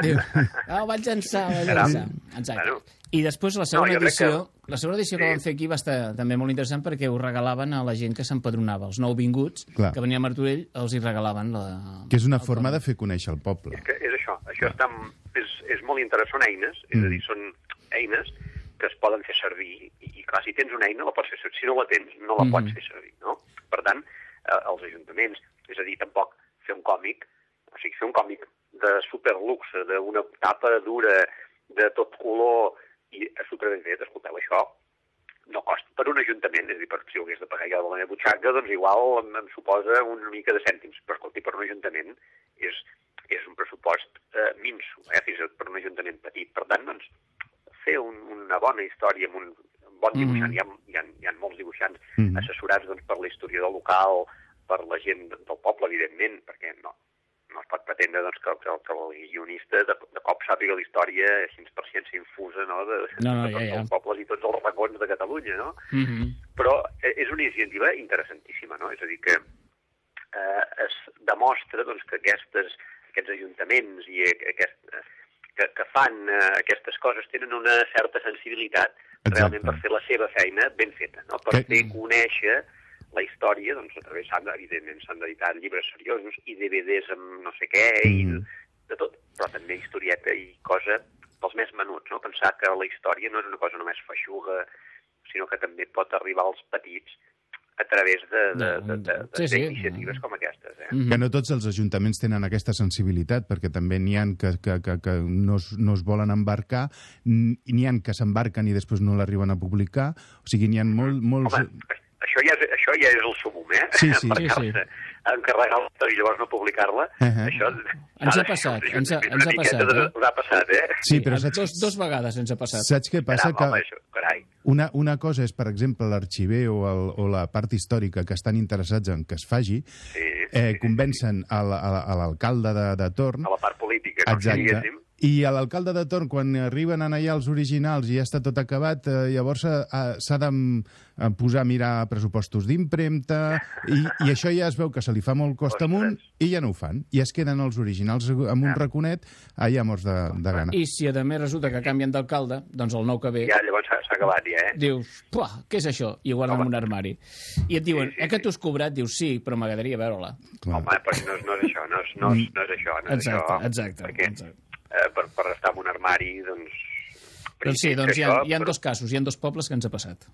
Diu, ah, ho vaig llançar, ho vaig llançar. Exacte. I després la segona crec edició, que- la segona edició que Sí. vam fer aquí va estar també molt interessant perquè ho regalaven a la gent que s'empadronava. Els nouvinguts Clar. que venien a Martorell els hi regalaven la... Que és una forma de fer conèixer el poble. que és això, això està, és, és molt interessant, són eines, és a dir, són eines que es poden fer servir, i, i clar, si tens una eina la pots fer servir, si no la tens no la Mhm. pots fer servir, no? Per tant, eh, els ajuntaments, és a dir, tampoc fer un còmic, o sigui, fer un còmic de superluxe, d'una tapa dura, de tot color, i a superben fet, escolteu, això no costa per un ajuntament, és a dir, per, si ho hagués de pagar jo de la meva butxaca, doncs igual em, em suposa una mica de cèntims, però escolti, per un ajuntament és, és un pressupost eh, minso, eh, fins i tot per un ajuntament petit. Per tant, doncs, fer un, una bona història amb un bon dibuixant, Mhm. hi, ha, hi, ha, hi ha molts dibuixants Mhm. assessorats doncs, per la historiador local, per la gent del poble, evidentment, perquè no, no es pot pretendre doncs, que, que, que el guionista de, de cop sàpiga la història així per ciència infusa no? de, No, no, de ja, tots ja. els pobles i tots els racons de Catalunya, no? Mm -hmm. però eh, és una iniciativa interessantíssima, no? És a dir, que eh, es demostra doncs, que aquestes, aquests ajuntaments i eh, aquest, eh, que, que fan eh, aquestes coses tenen una certa sensibilitat Exacte. realment per fer la seva feina ben feta, no? per Que- fer conèixer la història, doncs a través, s'han, evidentment, s'han d'editar llibres seriosos i DVDs amb no sé què, i Mhm. de tot, però també historieta i cosa pels més menuts, no? Pensar que la història no és una cosa només feixuga, sinó que també pot arribar als petits a través de- de- de- de- Sí, sí. com aquestes. Eh? Mhm. Que no tots els ajuntaments tenen aquesta sensibilitat, perquè també n'hi han que, que, que, que no, es, no es volen embarcar, i n'hi han que s'embarquen i després no l'arriben a publicar, o sigui, n'hi ha molt, molts... Home, això ja, és, això ja és el sumum, eh? Sí, sí. *laughs* Sí, sí. encarregar-la i llavors no publicar-la, Ahà. això... Ens ha passat, ens ha- ens ha passat, eh? Us ha passat, eh? Sí, però saps, Dos, dos vegades ens ha passat. saps què passa? Caram, home, Que això, carai. una, una cosa és, per exemple, l'arxiver o, el, o la part històrica que estan interessats en que es faci, Sí, eh, convencen a la- a la- a l'alcalde de, de torn a la part política, no? Exacte. diguéssim. I a l'alcalde de torn, quan arriben en allà els originals i ja està tot acabat, eh, llavors eh, eh, s'ha de eh, posar a mirar pressupostos d'impremta i, i això ja es veu que se li fa molt costa amunt i ja no ho fan. I es queden els originals amb un raconet allà morts de, de gana. I si a més resulta que canvien d'alcalde, doncs el nou que ve Ja, llavors s'ha acabat, ja, eh? dius, puah, què és això? I ho guarden en un armari. I et diuen, Sí, sí, eh, que t'ho has cobrat? Dius, sí, però m'agradaria veure-la. Home, però no, no és això, no és, no és, no és això, no és Exacte, això. exacte, Perquè exacte. Eh, per, per estar en un armari, doncs... Doncs sí, doncs hi ha, això, hi ha però dos casos, hi ha dos pobles que ens ha passat.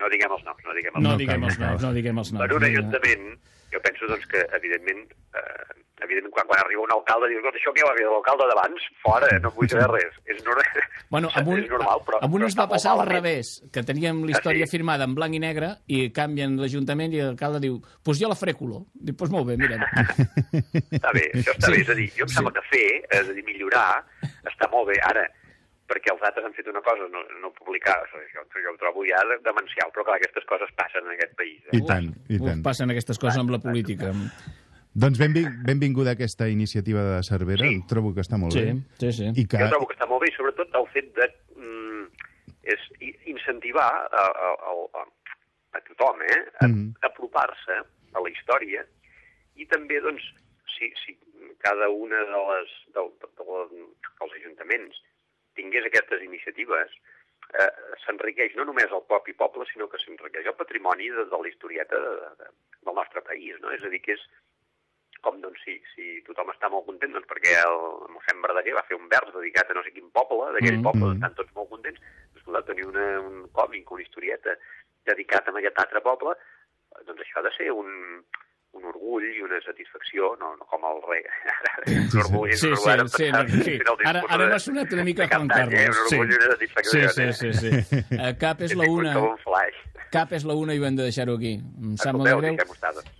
No diguem els noms, no diguem els No, No diguem els noms, no diguem els noms. Per un ajuntament, jo penso doncs, que, evidentment, eh, evidentment quan, quan arriba un alcalde, dius, "Escolta, això què va fer l'alcalde d'abans? Fora, no vull saber res. És, nor *laughs* Bueno, *laughs* amb un, és normal, però... amb un ens va passar al revés, que teníem la història Ah, sí? firmada en blanc i negre i canvien l'Ajuntament i l'alcalde diu, doncs pues jo la faré color. Dic, doncs pues molt bé, mira. *laughs* Està bé, això està Sí. bé. És a dir, jo em Sí. sembla que fer, és a dir, millorar, està molt bé. Ara, perquè els altres han fet una cosa, no, no publicar, això, això jo ho trobo ja de- demencial, però clar, aquestes coses passen en aquest país. Eh? I tant, i Uf, tant. passen aquestes coses amb la política. Doncs benvi benvinguda aquesta iniciativa de Cervera, Sí. trobo que està molt Sí, bé. sí, sí. I que... Jo trobo que està molt bé, i sobretot el fet de mm, és incentivar a, a, a, a, a tothom eh, a, Mhm. a apropar-se a la història i també, doncs, si, si cada una de les, de, de, de, les- dels ajuntaments tingués aquestes iniciatives, eh, s'enriqueix no només el propi poble, sinó que s'enriqueix el patrimoni de, de la historieta de, de, del nostre país, no? És a dir, que és com doncs, si, si tothom està molt content, doncs perquè el mossèn Verdaguer va fer un vers dedicat a no sé quin poble, d'aquell Mm, poble, mm. estan tots molt contents, escolta, tenir una, un còmic, una historieta dedicat a aquest altre poble, eh, doncs això ha de ser un, un orgull i una satisfacció, no, no com el rei. *laughs* un orgull, Sí, un sí, orgull, sí, ara, sí. Ara, ara m'ha sonat una mica Juan d'Any, eh? Carlos. Un Sí. orgull i una satisfacció. Sí, sí, sí, sí. *laughs* Eh, Cap és la una, un flash. Cap és la una i ho hem de deixar-ho aquí. Em sap molt greu.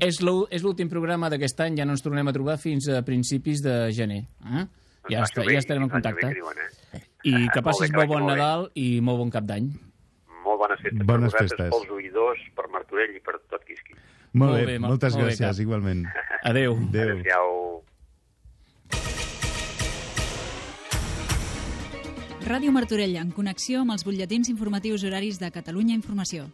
És l'ú- és l'últim programa d'aquest any, ja no ens tornem a trobar fins a principis de gener. Eh? Ja, està, bé, ja estarem en bé, contacte. eh? I Ah, que passis bé, molt bon bé. Nadal i molt bon cap d'any. Molt bones festes Bones per vosaltres, festes. pels oïdors, per Martorell i per tot qui esqui. Molt, Molt bé, bé, molt- moltes molt bé, gràcies, Cap. igualment. Adeu. Adéu. Adéu-siau. Ràdio Martorell, en connexió amb els butlletins informatius horaris de Catalunya Informació.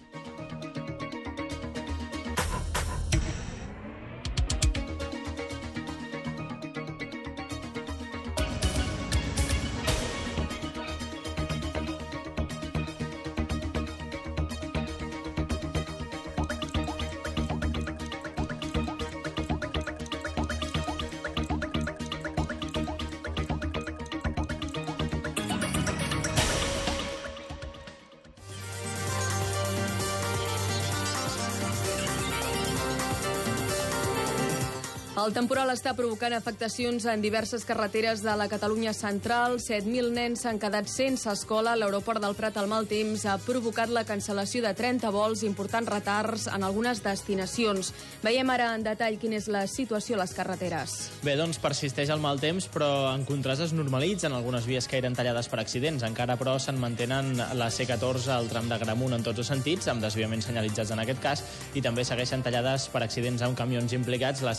El temporal està provocant afectacions en diverses carreteres de la Catalunya central. 7.000 nens s'han quedat sense escola. L'aeroport del Prat al mal temps ha provocat la cancel·lació de 30 vols, importants retards en algunes destinacions. Veiem ara en detall quina és la situació a les carreteres. Bé, doncs persisteix el mal temps, però en contrast es normalitzen algunes vies que eren tallades per accidents. Encara, però, se'n mantenen la C14 al tram de Gramunt en tots els sentits, amb desviaments senyalitzats en aquest cas, i també segueixen tallades per accidents amb camions implicats la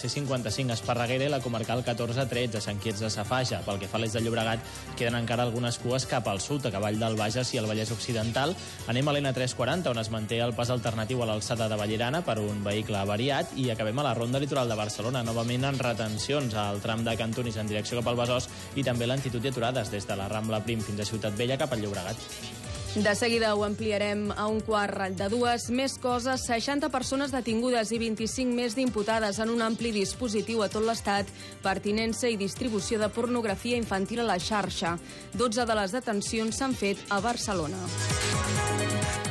C55 Esparreguera i la comarcal 1413 a Sant Quiets de Safaja. Pel que fa a l'est de Llobregat, queden encara algunes cues cap al sud, a cavall del Bages i el Vallès Occidental. Anem a l'N340, on es manté el pas alternatiu a l'alçada de Vallerana per un vehicle avariat i acabem a la ronda litoral de Barcelona, novament en retencions al tram de Cantunis en direcció cap al Besòs i també lentitud i aturades des de la Rambla Prim fins a Ciutat Vella cap al Llobregat. De seguida ho ampliarem a un quart de dues. Més coses, 60 persones detingudes i 25 més d'imputades en un ampli dispositiu a tot l'Estat per tinença i distribució de pornografia infantil a la xarxa. 12 de les detencions s'han fet a Barcelona.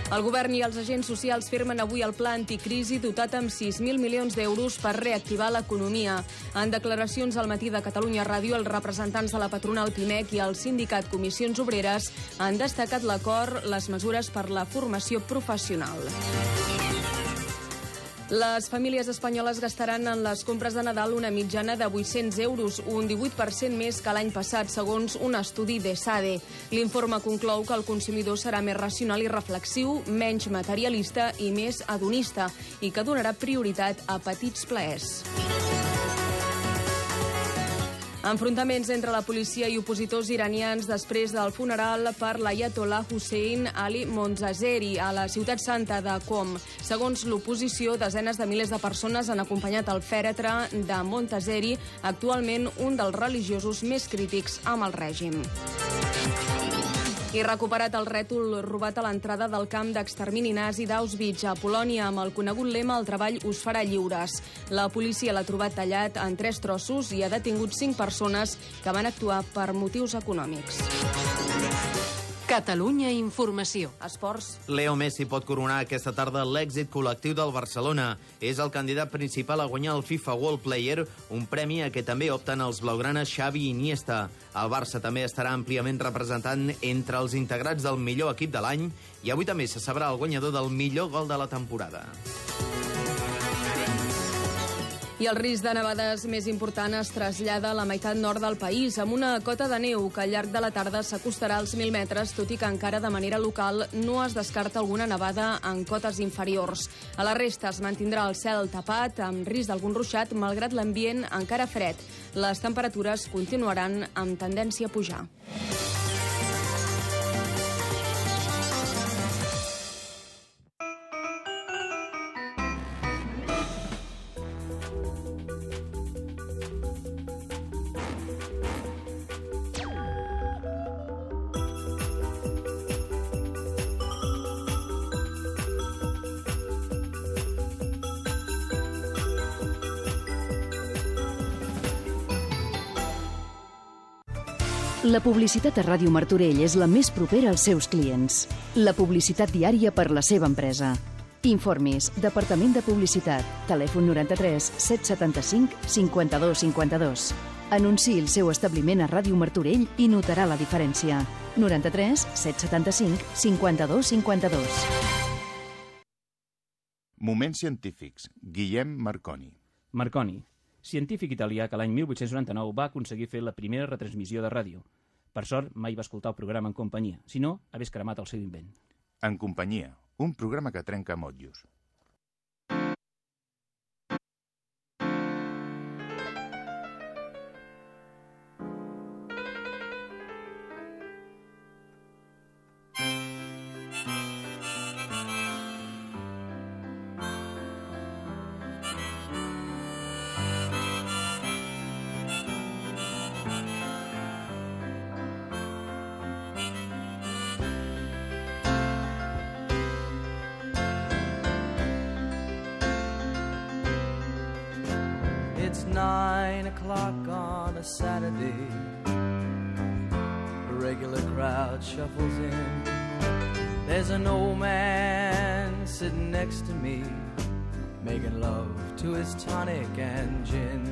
El govern i els agents socials firmen avui el pla anticrisi dotat amb 6.000 milions d'euros per reactivar l'economia. En declaracions al matí de Catalunya Ràdio, els representants de la patronal PIMEC i el sindicat Comissions Obreres han destacat l'acord, les mesures per la formació professional. Les famílies espanyoles gastaran en les compres de Nadal una mitjana de 800 euros, un 18% més que l'any passat, segons un estudi de SADE. L'informe conclou que el consumidor serà més racional i reflexiu, menys materialista i més hedonista, i que donarà prioritat a petits plaers. Enfrontaments entre la policia i opositors iranians després del funeral per l'Ayatollah Hussein Ali Monzazeri a la ciutat santa de Qom. Segons l'oposició, desenes de milers de persones han acompanyat el fèretre de Montazeri, actualment un dels religiosos més crítics amb el règim. I recuperat el rètol robat a l'entrada del camp d'extermini nazi d'Auschwitz a Polònia amb el conegut lema «El treball us farà lliures». La policia l'ha trobat tallat en tres trossos i ha detingut cinc persones que van actuar per motius econòmics. Catalunya Informació. Esports. Leo Messi pot coronar aquesta tarda l'èxit col·lectiu del Barcelona. És el candidat principal a guanyar el FIFA World Player, un premi a què també opten els blaugranes Xavi i Iniesta. El Barça també estarà àmpliament representant entre els integrats del millor equip de l'any i avui també se sabrà el guanyador del millor gol de la temporada. I el risc de nevades més important es trasllada a la meitat nord del país, amb una cota de neu que al llarg de la tarda s'acostarà als 1.000 metres, tot i que encara de manera local no es descarta alguna nevada en cotes inferiors. A la resta es mantindrà el cel tapat, amb risc d'algun ruixat, malgrat l'ambient encara fred. Les temperatures continuaran amb tendència a pujar. La publicitat a Ràdio Martorell és la més propera als seus clients. La publicitat diària per la seva empresa. Informis, Departament de Publicitat, telèfon 93 775 52 52. Anunciï el seu establiment a Ràdio Martorell i notarà la diferència. 93 775 52 52. Moments científics. Guillem Marconi. Marconi, científic italià que l'any 1899 va aconseguir fer la primera retransmissió de ràdio. Per sort, mai va escoltar el programa en companyia, si no, hagués cremat el seu invent. En companyia, un programa que trenca motllos. Regular crowd shuffles in. There's an old man sitting next to me. making love to his tonic and gin.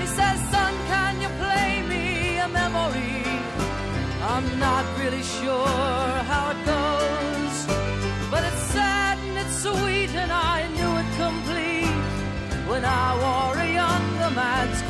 He says, son, can you play me a memory? I'm not really sure how it goes, when I wore a younger man's.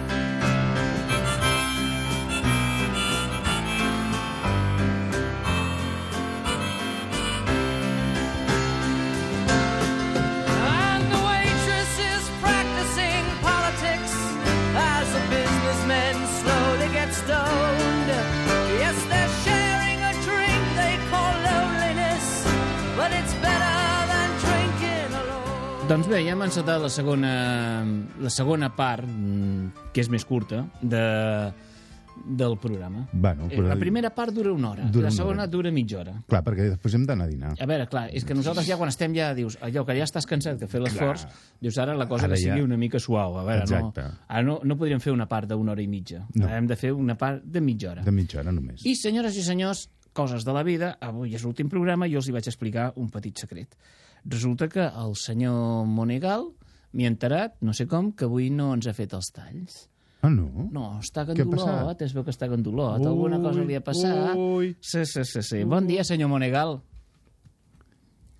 Doncs bé, ja hem encetat la segona, la segona part, mm, que és més curta, de, del programa. Bueno, Eh, però- La primera part dura una hora, Dura la segona hora. dura mitja hora. Clar, perquè després hem d'anar a dinar. A veure, clar, és que nosaltres ja quan estem ja dius, allò que ja estàs cansat de fer l'esforç, dius ara la cosa Ara que sigui ja- una mica suau. A veure, no, Exacte. ara no, no podríem fer una part d'una hora i mitja. No. Hem de fer una part de mitja hora. De mitja hora només. I, senyores i senyors, coses de la vida, avui és l'últim programa i jo els hi vaig explicar un petit secret. Resulta que el senyor Monegal m'hi ha enterat, no sé com, que avui no ens ha fet els talls. Ah, no? No, està Què passat? es veu que està gandolot, alguna Ui, cosa li ha passat. ui. Sí, sí, sí, sí. Bon dia, senyor Monegal.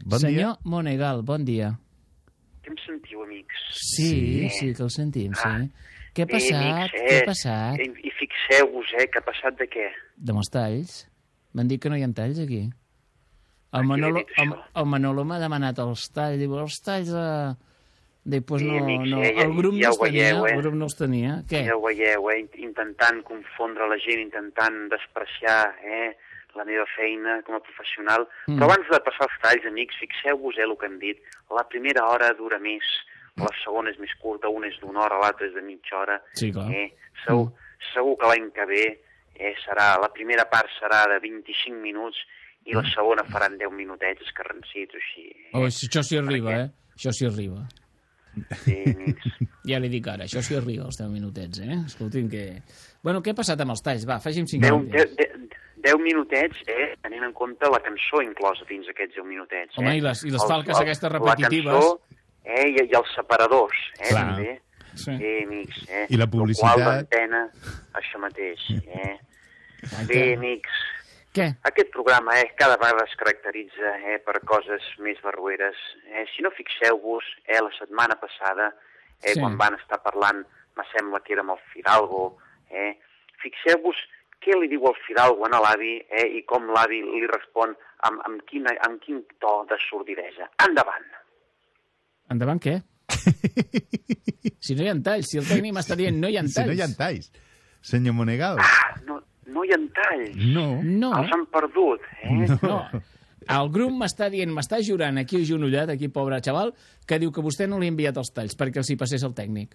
Bon senyor Monegal, bon dia. Que em sentiu, amics? Sí, sí, que el sentim, sí. Ah. Què ha Bé, passat? amics, Què eh, ha passat? I, i fixeu-vos, eh, que ha passat de què? De molts talls? M'han dit que no hi ha talls, aquí. El Manolo, el, el Manolo m'ha demanat els talls. Diu, els talls... Eh... Dic, pues no, amics, no. ja- el grup ja no els tenia, veieu, eh? el grup no els tenia. Què? Ja ho veieu, eh? int- Intentant confondre la gent, intentant despreciar eh? la meva feina com a professional. Mm. Però abans de passar els talls, amics, fixeu-vos eh, el que han dit. La primera hora dura més, la segona és més curta, una és d'una hora, l'altra és de mitja hora. Sí, clar. Eh? Segur, segur que l'any que ve eh, serà, la primera part serà de 25 minuts i la segona faran 10 minutets escarrancits o així. Oh, això s'hi arriba, eh? Això s'hi arriba. Sí. *laughs* Ja li dic ara, això s'hi arriba, els 10 minutets, eh? Escolti'm, que... Bueno, què ha passat amb els talls? Va, faci'm 5 10, minutets. 10, 10 minutets, eh, tenint en compte la cançó inclosa dins aquests 10 minutets. Home, eh? i les- i les falques els- aquestes repetitives. La cançó, eh, i, i els separadors, eh, Clar. també. Sí. Sí, amics, eh? I la publicitat. Qual l'antena, això mateix, eh? Bé, amics, Què? aquest programa eh, cada vegada es caracteritza eh, per coses més barrueres. Eh, si no fixeu-vos, eh, la setmana passada, eh, Sí. quan van estar parlant, me sembla que era amb el Fidalgo, eh, fixeu-vos què li diu el Fidalgo a l'avi eh, i com l'avi li respon amb, amb, quina, amb quin to de sordidesa. Endavant. Endavant, què? *laughs* Si no hi ha talls, si el tècnic m'està dient no hi ha talls. Si no hi ha talls. Senyor Monegal. No, no hi ha talls. No. No. Els han perdut, eh? No. El grup m'està dient, m'està jurant aquí agenollat, aquí, pobre xaval, que diu que vostè no li ha enviat els talls perquè els hi passés el tècnic.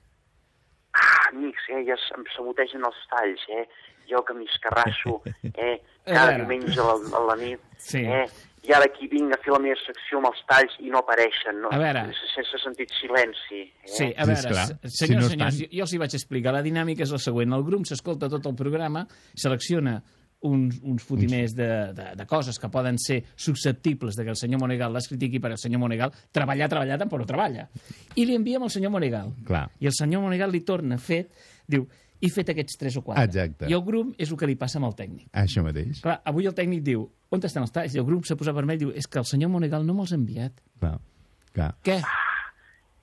Ah, amics, eh, ja em sabotegen els talls, eh? Jo que m'escarrasso, *laughs* eh? A Cada diumenge a la, a la nit, Sí. eh? I ara aquí vinc a fer la meva secció amb els talls i no apareixen, no? A veure. Sense sentit silenci. Eh? Sí, a veure, se- senyors, senyors, jo els hi vaig explicar. La dinàmica és la següent. El grup s'escolta tot el programa, selecciona uns, uns fotimers de, de, de coses que poden ser susceptibles de que el senyor Monegal les critiqui, perquè el senyor Monegal treballar, treballar, tampoc no treballa. I li enviem al senyor Monegal. Clar. I el senyor Monegal li torna fet, diu, he fet aquests tres o quatre. Exacte. I el grup és el que li passa amb el tècnic. Això mateix. Clar, avui el tècnic diu, on estan els talls? I el grup s'ha posat vermell, diu, és que el senyor Monegal no me'ls ha enviat. Clar. Clar. Què?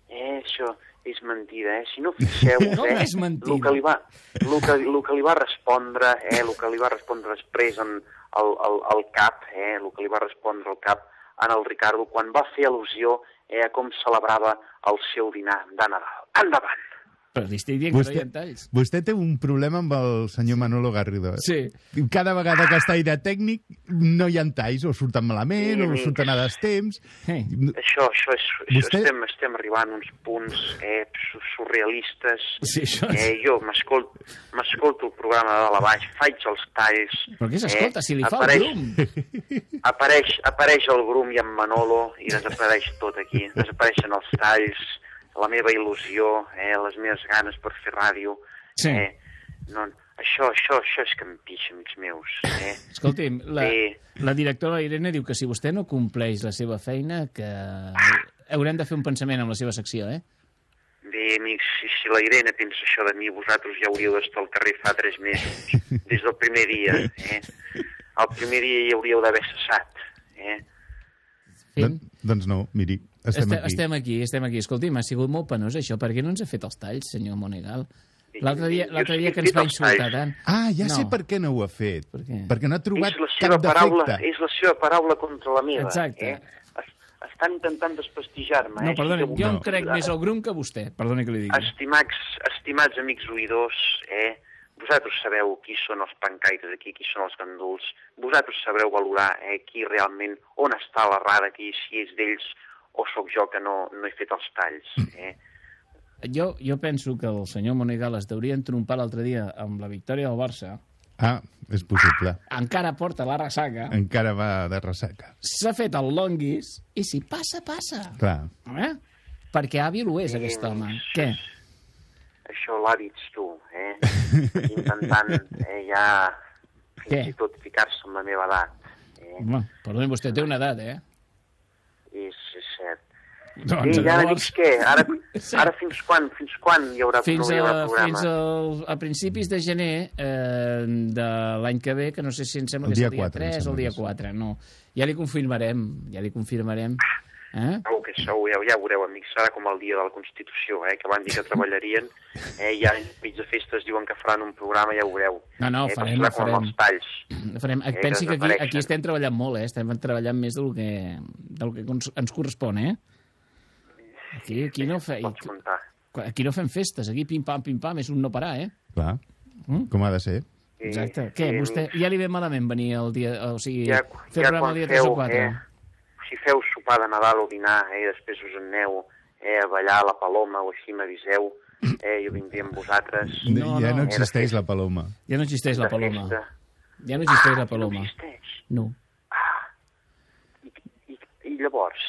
Eh, això és mentida, eh? Si no fixeu, Com *laughs* eh? és mentida? El que li va, el que, el que li va respondre, eh? El que li va respondre després en el, el, el cap, eh? El que li va respondre el cap en el Ricardo quan va fer al·lusió eh, a com celebrava el seu dinar de Nadal. Endavant! Però li estic dient que no hi Vostè, ha talls. vostè té un problema amb el senyor Manolo Garrido. eh? Sí. Cada vegada que està aire tècnic no hi ha talls, o surten malament, Sí, o surten a destemps. Això, això és... Això Vostè- estem, estem arribant a uns punts eh, su- surrealistes. Sí, això és- eh, jo m'escolto m'escolto el programa de la baix, faig els talls... Però què s'escolta, si li fa el apareix, grum? *laughs* Apareix, apareix el Grum i en Manolo i desapareix tot aquí. Desapareixen els talls, la meva il·lusió, eh, les meves ganes per fer ràdio. Sí. Eh, no, això, això, això és que em pixa, amics meus. Eh? *laughs* Escolti'm, la, Sí. la directora Irene diu que si vostè no compleix la seva feina, que haurem de fer un pensament amb la seva secció, eh? Bé, amics, si, si la Irene pensa això de mi, vosaltres ja hauríeu d'estar al carrer fa tres mesos, *laughs* des del primer dia. Eh? El primer dia hi hauríeu d'haver cessat. Eh? Don, doncs no, miri, estem, estem, aquí. estem aquí, estem aquí. Escolti'm, ha sigut molt penós això. Per què no ens ha fet els talls, senyor Monegal? L'altre dia, l'altre dia que ens va insultar tant. Ah, ja No. sé per què no ho ha fet. Per què? Perquè no ha trobat és la seva cap paraula, defecte. és la seva paraula contra la meva. Exacte. Eh? Es- Estan intentant desprestigiar-me. No, eh? perdoni, jo em vull- crec més el grum que vostè. Perdoni que li digui. Estimats, estimats amics oïdors, eh? vosaltres sabeu qui són els pancaires aquí, qui són els ganduls. Vosaltres sabreu valorar eh, qui realment, on està l'errada aquí, si és d'ells o sóc jo que no, no he fet els talls. Eh? Jo, jo penso que el senyor Monegal es deuria entrompar l'altre dia amb la victòria del Barça. Ah, és possible. Encara porta la ressaca. Encara va de ressaca. S'ha fet el longuis i si passa, passa. Clar. Eh? Perquè hàbil ho és, aquest home. Què? Això l'hàbit ets tu, eh? *laughs* intentant eh, ja fins Què? i tot ficar-se amb la meva edat. Eh? Home, perdoni, vostè té una edat, eh? Doncs, I ara llavors- dics què? Ara, Sí. ara fins quan? Fins quan hi haurà, Fins, no hi haurà a, programa? fins al, a principis de gener eh, de l'any que ve, que no sé si em sembla El que és dia el dia 4, em 3 o el dia que sí. 4, no. Ja li confirmarem, ja li confirmarem. Eh? Segur que sou, ja, ja veureu, amics, serà com el dia de la Constitució, eh, que van dir que treballarien, eh, i ara mig de festes diuen que faran un programa, ja ho veureu. No, no, eh, farem, com farem. els talls. farem. Eh, Pensi que aquí, aquí estem treballant molt, eh? Estem treballant més del que, del que ens, ens correspon, eh? Aquí, aquí, no fe, Pots aquí no fem festes, aquí pim-pam, pim-pam, és un no parar, eh? Clar. Mm? Com ha de ser. Exacte. Què, vostè ja li ve malament venir el dia... O sigui, Ja, fer ja programa el dia 3 feu, o 4? eh, si feu sopar de Nadal o dinar, eh, i després us en aneu eh, a ballar a la Paloma o així m'aviseu, eh, jo vindria amb vosaltres. No, ja no existeix la paloma. Ja no existeix la paloma. festa. Ja no existeix la Ah, paloma. No existeix. No. I llavors,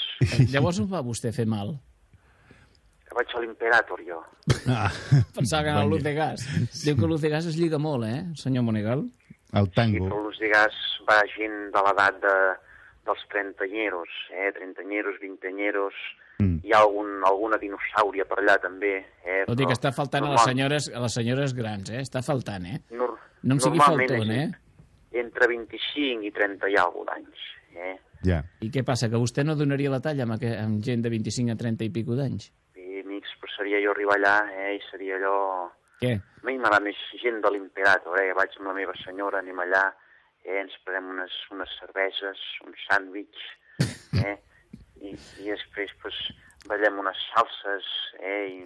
Llavors em va vostè fer mal. Que vaig a l'Imperator jo. Ah, Pensava que era Luz de Gas. Diu que Luz de Gas es lliga molt, eh, senyor Monegal? El Sí, tango. però l'ús de gas va gent de l'edat de, dels trentanyeros, eh? trentanyeros, vintanyeros, Mm. hi ha algun, alguna dinosàuria per allà també. Eh? Vol dir que està faltant a les normal- senyores, a les senyores grans, eh? Està faltant, eh? Nor No em sigui és eh? Entre 25 i 30 i alguna d'anys. Eh? Ja. I què passa, que vostè no donaria la talla amb, amb gent de 25 a 30 i pico d'anys? Seria jo arribar allà eh? i seria allò... Què? A mi m'agrada més gent de l'Imperator, eh? Vaig amb la meva senyora, anem allà, eh? ens prenem unes, unes cerveses, un sàndwich, *laughs* eh? I, i després, pues, ballem unes salses, eh, i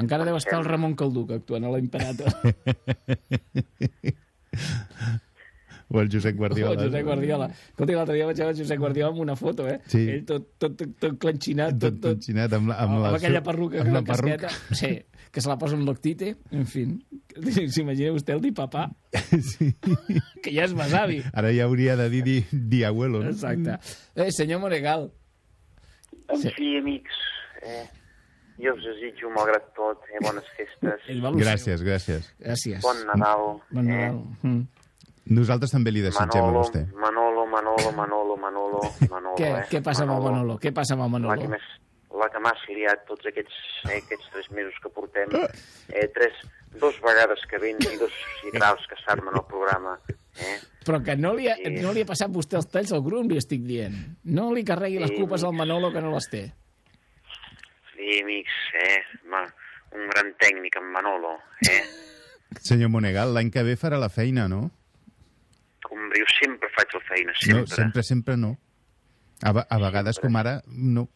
Encara deu estar el Ramon Calduc actuant a l'Imperator. *laughs* O el Josep Guardiola. O el Josep Guardiola. Escolta, l'altre dia vaig veure el Josep Guardiola amb una foto, eh? Sí. Ell tot, tot, tot, tot clenxinat, tot, tot, Xinat, amb, la, amb, amb, la, aquella perruca, amb amb la la casqueta. *laughs* Sí, que se la posa un loctite, en fin. *laughs* S'imagina vostè el di papà, *laughs* Sí. que ja és besavi. Ara ja hauria de dir di, di abuelo, no? Exacte. Eh, senyor Monegal. En fi, amics, eh, jo us desitjo, malgrat tot, eh, bones festes. Gràcies, gràcies. Gràcies. Bon Nadal. Bon eh? Nadal. Mm. Nosaltres també li desitgem a Manolo, vostè. Manolo, Manolo, Manolo, Manolo, *laughs* Manolo, Què, eh? què passa amb el Manolo? Què passa amb el La que Manolo? més la que m'ha liat tots aquests, eh, aquests tres mesos que portem. Eh, tres, dos vegades que vens i dos cigrals que s'armen al programa. Eh? Però que no li, ha, Sí. no li ha passat vostè els talls al grup, li estic dient. No li carregui les Sí, culpes al Manolo que no les té. Sí, amics, eh? Ma, un gran tècnic, en Manolo, eh? *laughs* Senyor Monegal, l'any que ve farà la feina, no? Jo sempre faig la feina, No, sempre. sempre, sempre no. A, a vegades, com ara, no.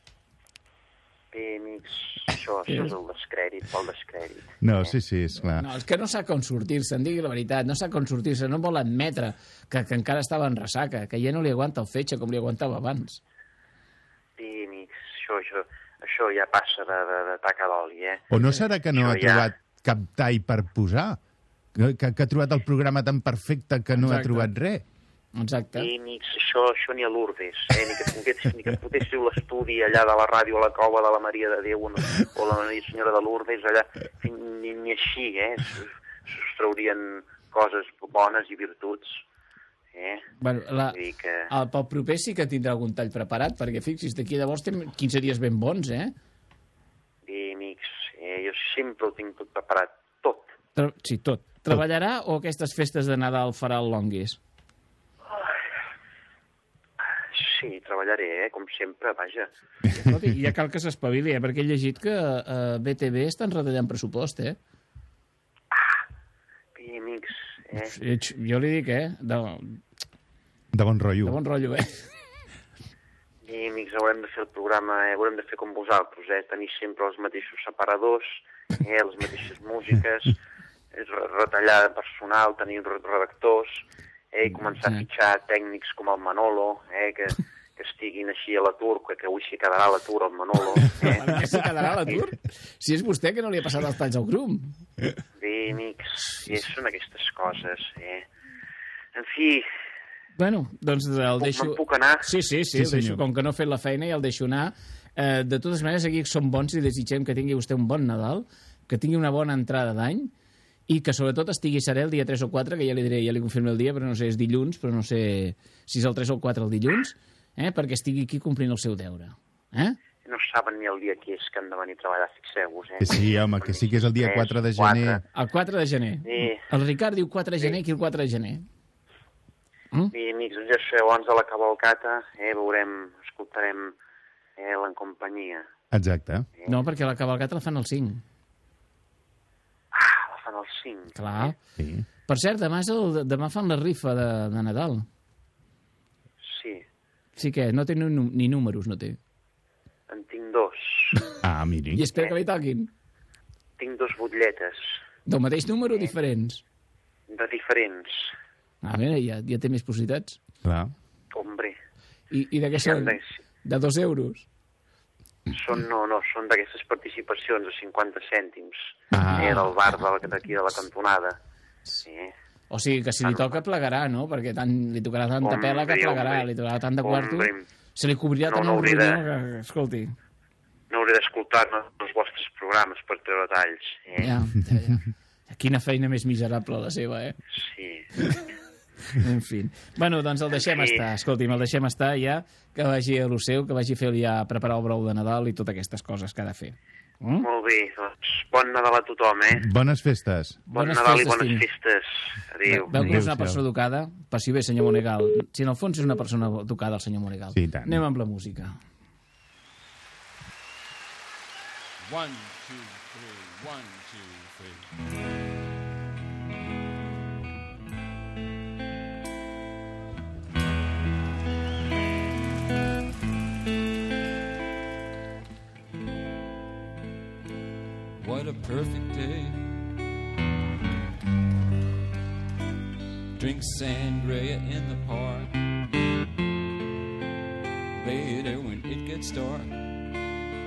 Bé, amics, això, això és el descrèdit, pel descrèdit. No, sí, sí, és clar. No, és que no sap com sortir-se, en digui la veritat, no sap com sortir-se, no vol admetre que, que encara estava en ressaca, que ja no li aguanta el fetge com li aguantava abans. Sí, amics, això, això, això ja passa de, de, de taca d'oli, eh? O no serà que no ha Això ja- trobat cap tall per posar? Que, que, ha trobat el programa tan perfecte que no ha Exacte. trobat res? Exacte. Sí, amics, això, això ni a Lourdes, eh? Ni que, pogués, ni que potéssiu l'estudi allà de la ràdio a la cova de la Maria de Déu o, no, o la Maria Senyora de Lourdes, allà, ni, ni així, eh? S'us traurien coses bones i virtuts, eh? Bueno, la, que... el, pel proper sí que tindrà algun tall preparat, perquè fixi's, d'aquí llavors té 15 dies ben bons, eh? Bé, amics, eh, jo sempre ho tinc tot preparat, tot. Tra sí, tot. Treballarà o aquestes festes de Nadal farà el longuis? Sí, treballaré, eh, com sempre, vaja. Escolti, ja cal que s'espavili, eh? perquè he llegit que eh, BTV estan retallant pressupost, eh? Amics, eh? Ets- Jo li dic, eh? De, De bon rotllo. de bon rotllo, eh? Bé, amics, haurem de fer el programa, eh? haurem de fer com vosaltres, eh? tenir sempre els mateixos separadors, eh? les mateixes músiques, re- retallar personal, tenir re- redactors, eh? i començar a fitxar tècnics com el Manolo, eh? que, que estiguin així a l'atur, que, que avui s'hi quedarà a l'atur el Manolo. *laughs* Eh? Què se quedarà a l'atur? Si és vostè que no li ha passat els talls al grup. Bé, amics, sí, són aquestes coses, eh? En fi, Bueno, doncs el Puc- deixo... me'n puc anar? Sí, sí, sí, Sí, el deixo, com que no ha fet la feina i el deixo anar. Eh, de totes maneres, aquí som bons i desitgem que tingui vostè un bon Nadal, que tingui una bona entrada d'any i que sobretot estigui serè el dia 3 o 4, que ja li diré, ja li confirmo el dia, però no sé, és dilluns, però no sé si és el 3 o el 4 el dilluns, eh, perquè estigui aquí complint el seu deure. Eh? no saben ni el dia que és que han de venir a treballar, fixeu-vos, eh? Que sí, home, que sí que és el dia 4 de gener. El 4 de gener. Sí. El Ricard diu 4 de gener, aquí el 4 de gener. I, amics, doncs ja això, abans de la cavalcata, eh, veurem, escoltarem eh, la companyia. Exacte. No, perquè la cabalgata la fan el 5. Ah, el 5. Clar. Sí. Per cert, demà, és el, demà fan la rifa de, de Nadal. Sí, Sí que no té ni, números, no té. en tinc dos. *laughs* Ah, miri. I espera que li toquin. Tinc dos butlletes Del mateix número o diferents? de diferents. A veure, ja, ja té més possibilitats. Clar. Hombre, I, i de què són? de, De dos euros. Són, no, no, són d'aquestes participacions de 50 cèntims. Ah. Eh, del bar de d'aquí de la cantonada. Sí. O sigui, que si li toca, plegarà, no? Perquè tant, li tocarà tanta Hombre, pela que plegarà, li tocarà tant de quarto. Se li cobrirà No, tant no el hauria de- que, escolti, No hauré d'escoltar els vostres programes per treure talls. Eh? ja, ja, ja. Quina feina més miserable la seva, eh? Sí. *laughs* *laughs* En fi. Bueno, doncs el deixem Sí. estar. Escolti'm, el deixem estar ja, que vagi a lo seu, que vagi a fer ja preparar el brou de Nadal i totes aquestes coses que ha de fer. Mm? Molt bé, doncs bon Nadal a tothom, eh? Bones festes. Bon Bones Nadal i festes, bones tinc. festes. Adéu. Veu que és una persona educada? Passi bé, senyor Monegal. Si en el fons és una persona educada, el senyor Monegal. Sí, i tant. Anem amb la música. One, two, three, one, what a perfect day. Drink sangria in the park. Later, when it gets dark,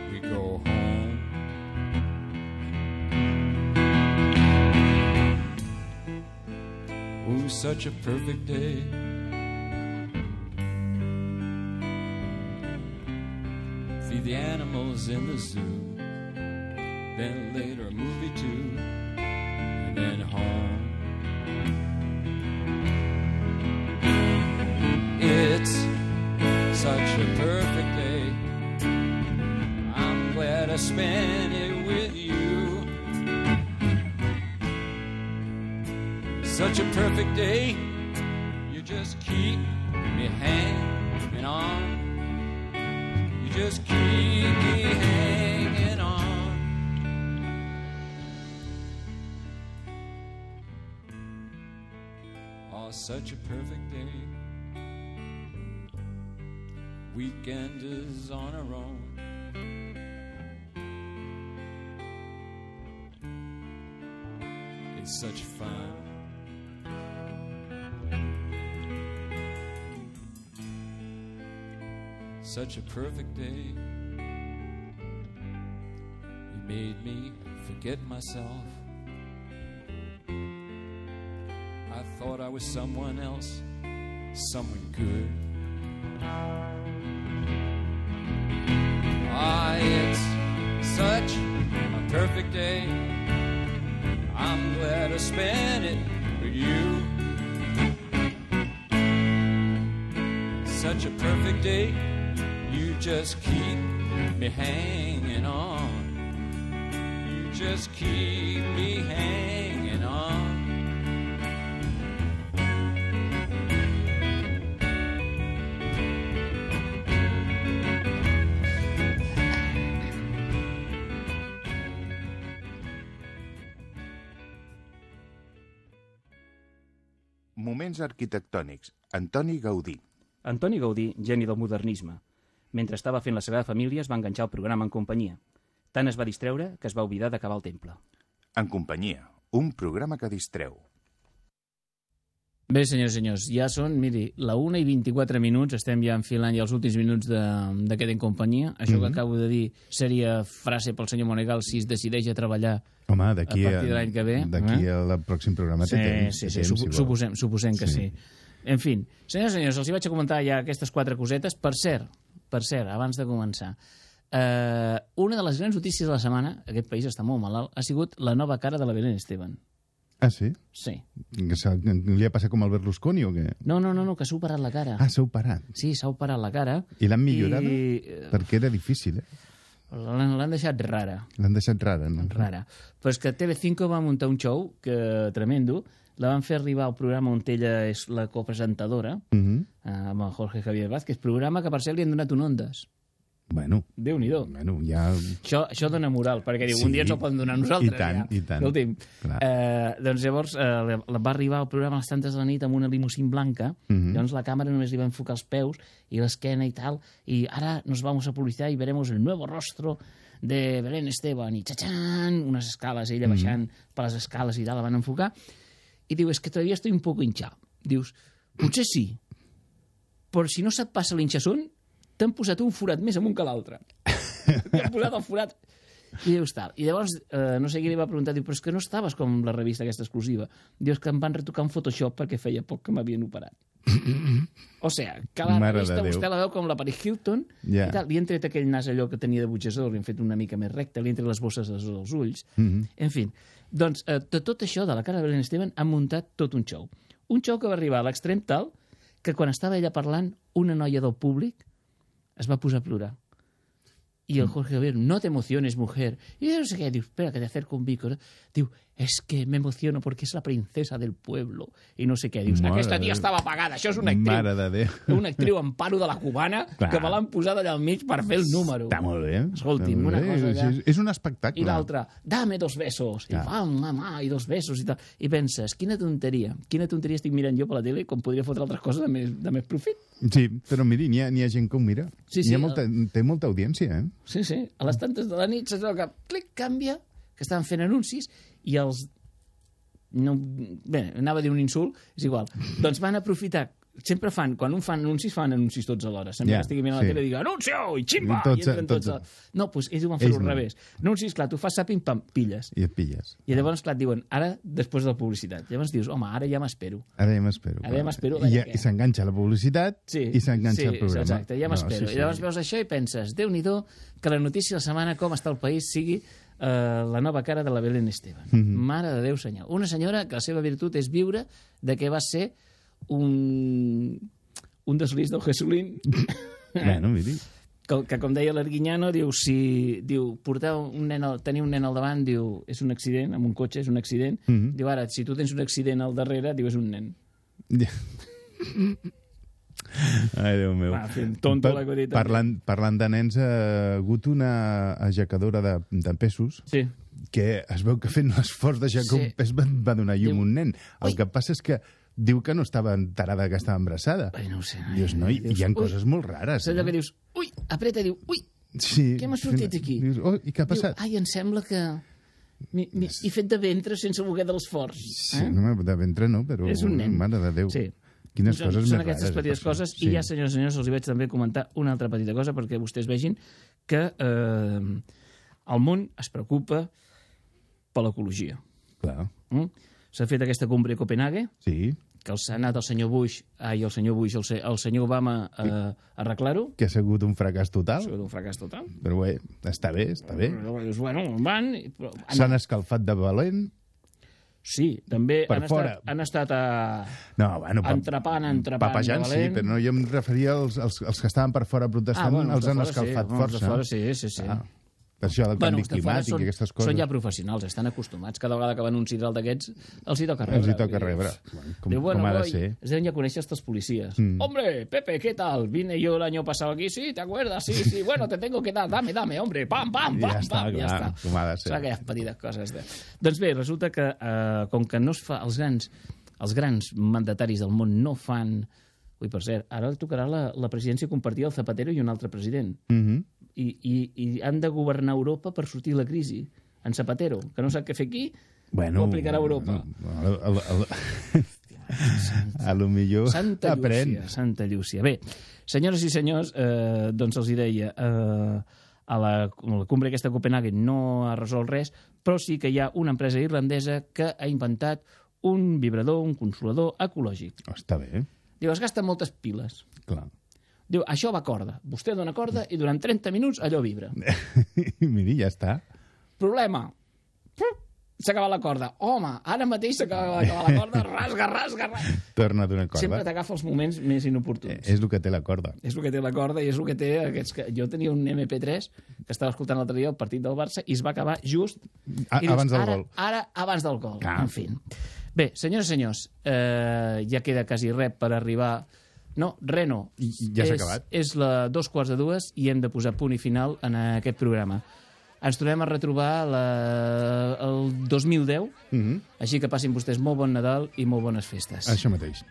we go home. Ooh, such a perfect day. Feed the animals in the zoo. Then later a movie too. And then home. It's such a perfect day. I'm glad I spent it with you. Such a perfect day. You just keep me hanging on. You just keep me hanging such a perfect day. Weekend is on our own. It's such fun. Such a perfect day. You made me forget myself. Thought I was someone else, someone good. Ah, it's such a perfect day. I'm glad I spent it with you. Such a perfect day. You just keep me hanging on. You just keep me hanging Moments arquitectònics. Antoni Gaudí. Antoni Gaudí, geni del modernisme. Mentre estava fent la Sagrada Família es va enganxar el programa en companyia. Tant es va distreure que es va oblidar d'acabar el temple. En companyia. Un programa que distreu. Bé, senyors i senyors, ja són, miri, la 1 i 24 minuts, estem ja enfilant ja els últims minuts de- d'aquest en companyia. Això Mhm. que acabo de dir seria frase pel senyor Monegal si es decideix a treballar Home, d'aquí a partir de l'any que ve. D'aquí eh? al pròxim programa sí, té temps. Sí, sí, temps, vol. suposem, suposem que sí. Sí. En fi, senyors i senyors, els hi vaig a comentar ja aquestes quatre cosetes. Per cert, per cert, abans de començar, eh, una de les grans notícies de la setmana, aquest país està molt malalt, ha sigut la nova cara de la Belén Esteban. Ah, sí? Sí. Que Li ha passat com al Berlusconi o què? No, no, no, no que s'ha operat la cara. Ah, s'ha operat. Sí, s'ha operat la cara. I l'han millorat? I, eh, Perquè era difícil, eh? L'han deixat rara. L'han deixat rara, no? Rara. Però és que TV5 va muntar un show que, tremendo, la van fer arribar al programa on ella és la copresentadora, Mhm. eh, amb el Jorge Javier Vázquez, programa que per cert li han donat un Ondas. Bueno. Déu-n'hi-do. Bueno, ja... Això, això dona moral, perquè diu, Sí. un dia ens el poden donar nosaltres. I tant, ja. i tant. Escolti'm, eh, doncs llavors eh, la- va arribar al programa a les tantes de la nit amb una limusín blanca, Mhm. llavors la càmera només li va enfocar els peus i l'esquena i tal, i ara nos vamos a publicitar y veremos el nuevo rostro de Belén Esteban, i xatxan, unes escales, ella Mhm. baixant per les escales i tal, la van enfocar, i diu, és es que todavía estoy un poco hinchado. Dius, potser sí, però si no se't passa l'inxasson, t'han posat un forat més amunt que l'altre. T'han *laughs* posat el forat... I dius tal. I llavors, eh, no sé qui li va preguntar, diu, però és que no estaves com la revista aquesta exclusiva. Dius que em van retocar un Photoshop perquè feia poc que m'havien operat. O sigui, que la Mare revista vostè la veu com la Paris Hilton Ja. i tal. Li han tret aquell nas allò que tenia de butxador, li han fet una mica més recte, li han tret les bosses dels, ulls. Mhm. En fi, doncs, eh, de tot això de la cara de Belén Esteban han muntat tot un show. Un show que va arribar a l'extrem tal que quan estava ella parlant, una noia del públic es va posar a plorar. Y el Jorge Javier, no te emociones, mujer. Y yo no sé qué, digo, espera, que te acerco un bico. Digo, es que me emociono porque es la princesa del pueblo. I no sé què. Dius, Mare aquesta tia Déu. estava pagada, això és una actriu. Mare de Déu. *laughs* Una actriu en paro de la cubana Clar. que me l'han posat allà al mig per fer el número. Està molt bé. Escolti'm, molt una bé. cosa que- És, és un espectacle. I l'altra, dame dos besos. I Clar. pam, mamà, i dos besos i tal. I penses, quina tonteria. Quina tonteria estic mirant jo per la tele com podria fotre altres coses de més, de més profit. Sí, però miri, n'hi ha, ha gent que ho mira. Sí, sí, ha molta, té molta audiència, eh? Sí, sí. A les tantes de la nit, saps que clic, canvia, que estaven fent anuncis i els... No, bé, anava a dir un insult, és igual. doncs van aprofitar sempre fan, quan un fan anuncis, fan anuncis tots alhora. Sembla Ja, que estigui mirant sí. la tele i diga anuncio! I ximba! Tots- I entren tots. tots- a- No, doncs ells ho van fer Ells al no. revés. Anuncis, clar, tu fas zapping, pam, pilles. I et pilles. I llavors, clar, et diuen, ara, després de la publicitat. Llavors dius, home, ara ja m'espero. Ara ja m'espero. Ara ja m'espero, I, ja-. I s'enganxa la publicitat Sí, i s'enganxa sí, el programa. exacte, ja m'espero. No, I llavors veus això i penses, déu nhi que la notícia de la setmana, com està el país, sigui eh, la nova cara de la Belén Esteban. Mhm. Mare de Déu, senyor. Una senyora que la seva virtut és viure de que va ser un, un deslís del Jesulín. *laughs* Bueno, miri. que, que com deia l'Arguinyano, diu, si diu, portar un nen al, tenir un nen al davant, diu, és un accident, amb un cotxe és un accident. Mhm. Diu, ara, si tu tens un accident al darrere, diu, és un nen. Ja. *laughs* Ai, Déu meu. Va, fent tonto la he dit, també. parlant, parlant de nens, ha hagut una aixecadora de, de pesos sí. que es veu que fent l'esforç d'aixecar Sí. un pes va, va donar llum Diu, un nen. El que passa és que diu que no estava enterada que estava embarassada. Ai, no ho sé. Dius, no, hi, Dius, hi ha ui. coses molt rares. És allò eh? que dius, ui, apreta, diu, ui, Sí, què m'ha sortit aquí? Dius, oh, I què ha passat? Diu, ai, em sembla que... Mi, mi, he fet de ventre sense voler de l'esforç. Sí, Eh? no, de ventre no, però... És un nen. Mare de Déu. Sí. Quines Són- coses Són aquestes rares. petites coses això. i ja, senyors i senyors, els hi vaig també comentar una altra petita cosa perquè vostès vegin que eh, el món es preocupa per l'ecologia. Clar. Mm? S'ha fet aquesta cumbre a Copenhague, Sí, que els ha anat el senyor Bush, ai, el senyor Bush, el, el senyor Obama eh, a arreglar-ho. que ha sigut un fracàs Ha total, sigut un fracàs total. però bé, està bé, està bé. Bueno, van... S'han escalfat de valent. Sí, també Per han fora. estat, han estat a... No, bueno, pa- Entrepant, entrepant, Papejant, sí, però no, jo em referia als, als, als que estaven per fora protestant, Ah, bueno, els els han fora sí, escalfat de força. fora sí, sí, sí. Ah, això del Bueno, canvi fora climàtic són, i aquestes coses. Són ja professionals, estan acostumats. Cada vegada que van un sidral d'aquests, els hi toca rebre. Els hi toca rebre. Com, Diu, bueno, com ha de ser. Es deuen ja conèixer els policies. Mm. Hombre, Pepe, ¿qué tal? Vine yo el año pasado aquí, sí, ¿te acuerdas? Sí, sí, *laughs* bueno, te tengo que dar, dame, dame, hombre, pam, pam, Ja pam, està, pam, ja clar, està. com ha de ser. Són aquelles petites coses. De... Doncs bé, resulta que, eh, com que no es fa, els grans, els grans mandataris del món no fan... Ui, per cert, ara tocarà la, la presidència compartida al Zapatero i un altre president. Mhm. I, i, I han de governar Europa per sortir de la crisi. En Zapatero, que no sap què fer aquí, Bueno, ho aplicarà a Europa. A, a, a, a, *laughs* a lo millor Santa aprèn. Llúcia, Santa Llúcia. Bé, senyores i senyors, eh, doncs els hi deia, eh, a la, a la cumbre aquesta a Copenhague no ha resolt res, però sí que hi ha una empresa irlandesa que ha inventat un vibrador, un consolador ecològic. Està bé, Diu, es gasten moltes piles. clar. Diu, això va corda. Vostè dona corda i durant 30 minuts allò vibra. *laughs* Miri, ja està. Problema. S'acaba la corda. Home, ara mateix s'acaba d'acabar la corda, rasga, rasga, rasga. Torna a donar corda. Sempre t'agafa els moments més inoportuns. És el que té la corda. És el que té la corda i és el que té aquests... Que... Jo tenia un MP3 que estava escoltant l'altre dia el partit del Barça i es va acabar just... A- i abans del ara, gol. Ara, abans del gol. Ah. En fi. Bé, senyores i senyors, eh, ja queda quasi res per arribar... No, Reno. Ja s'ha acabat. És la dos quarts de dues i hem de posar punt i final en aquest programa. Ens tornem a retrobar la, el 2010, Mhm. així que passin vostès molt bon Nadal i molt bones festes. Això mateix.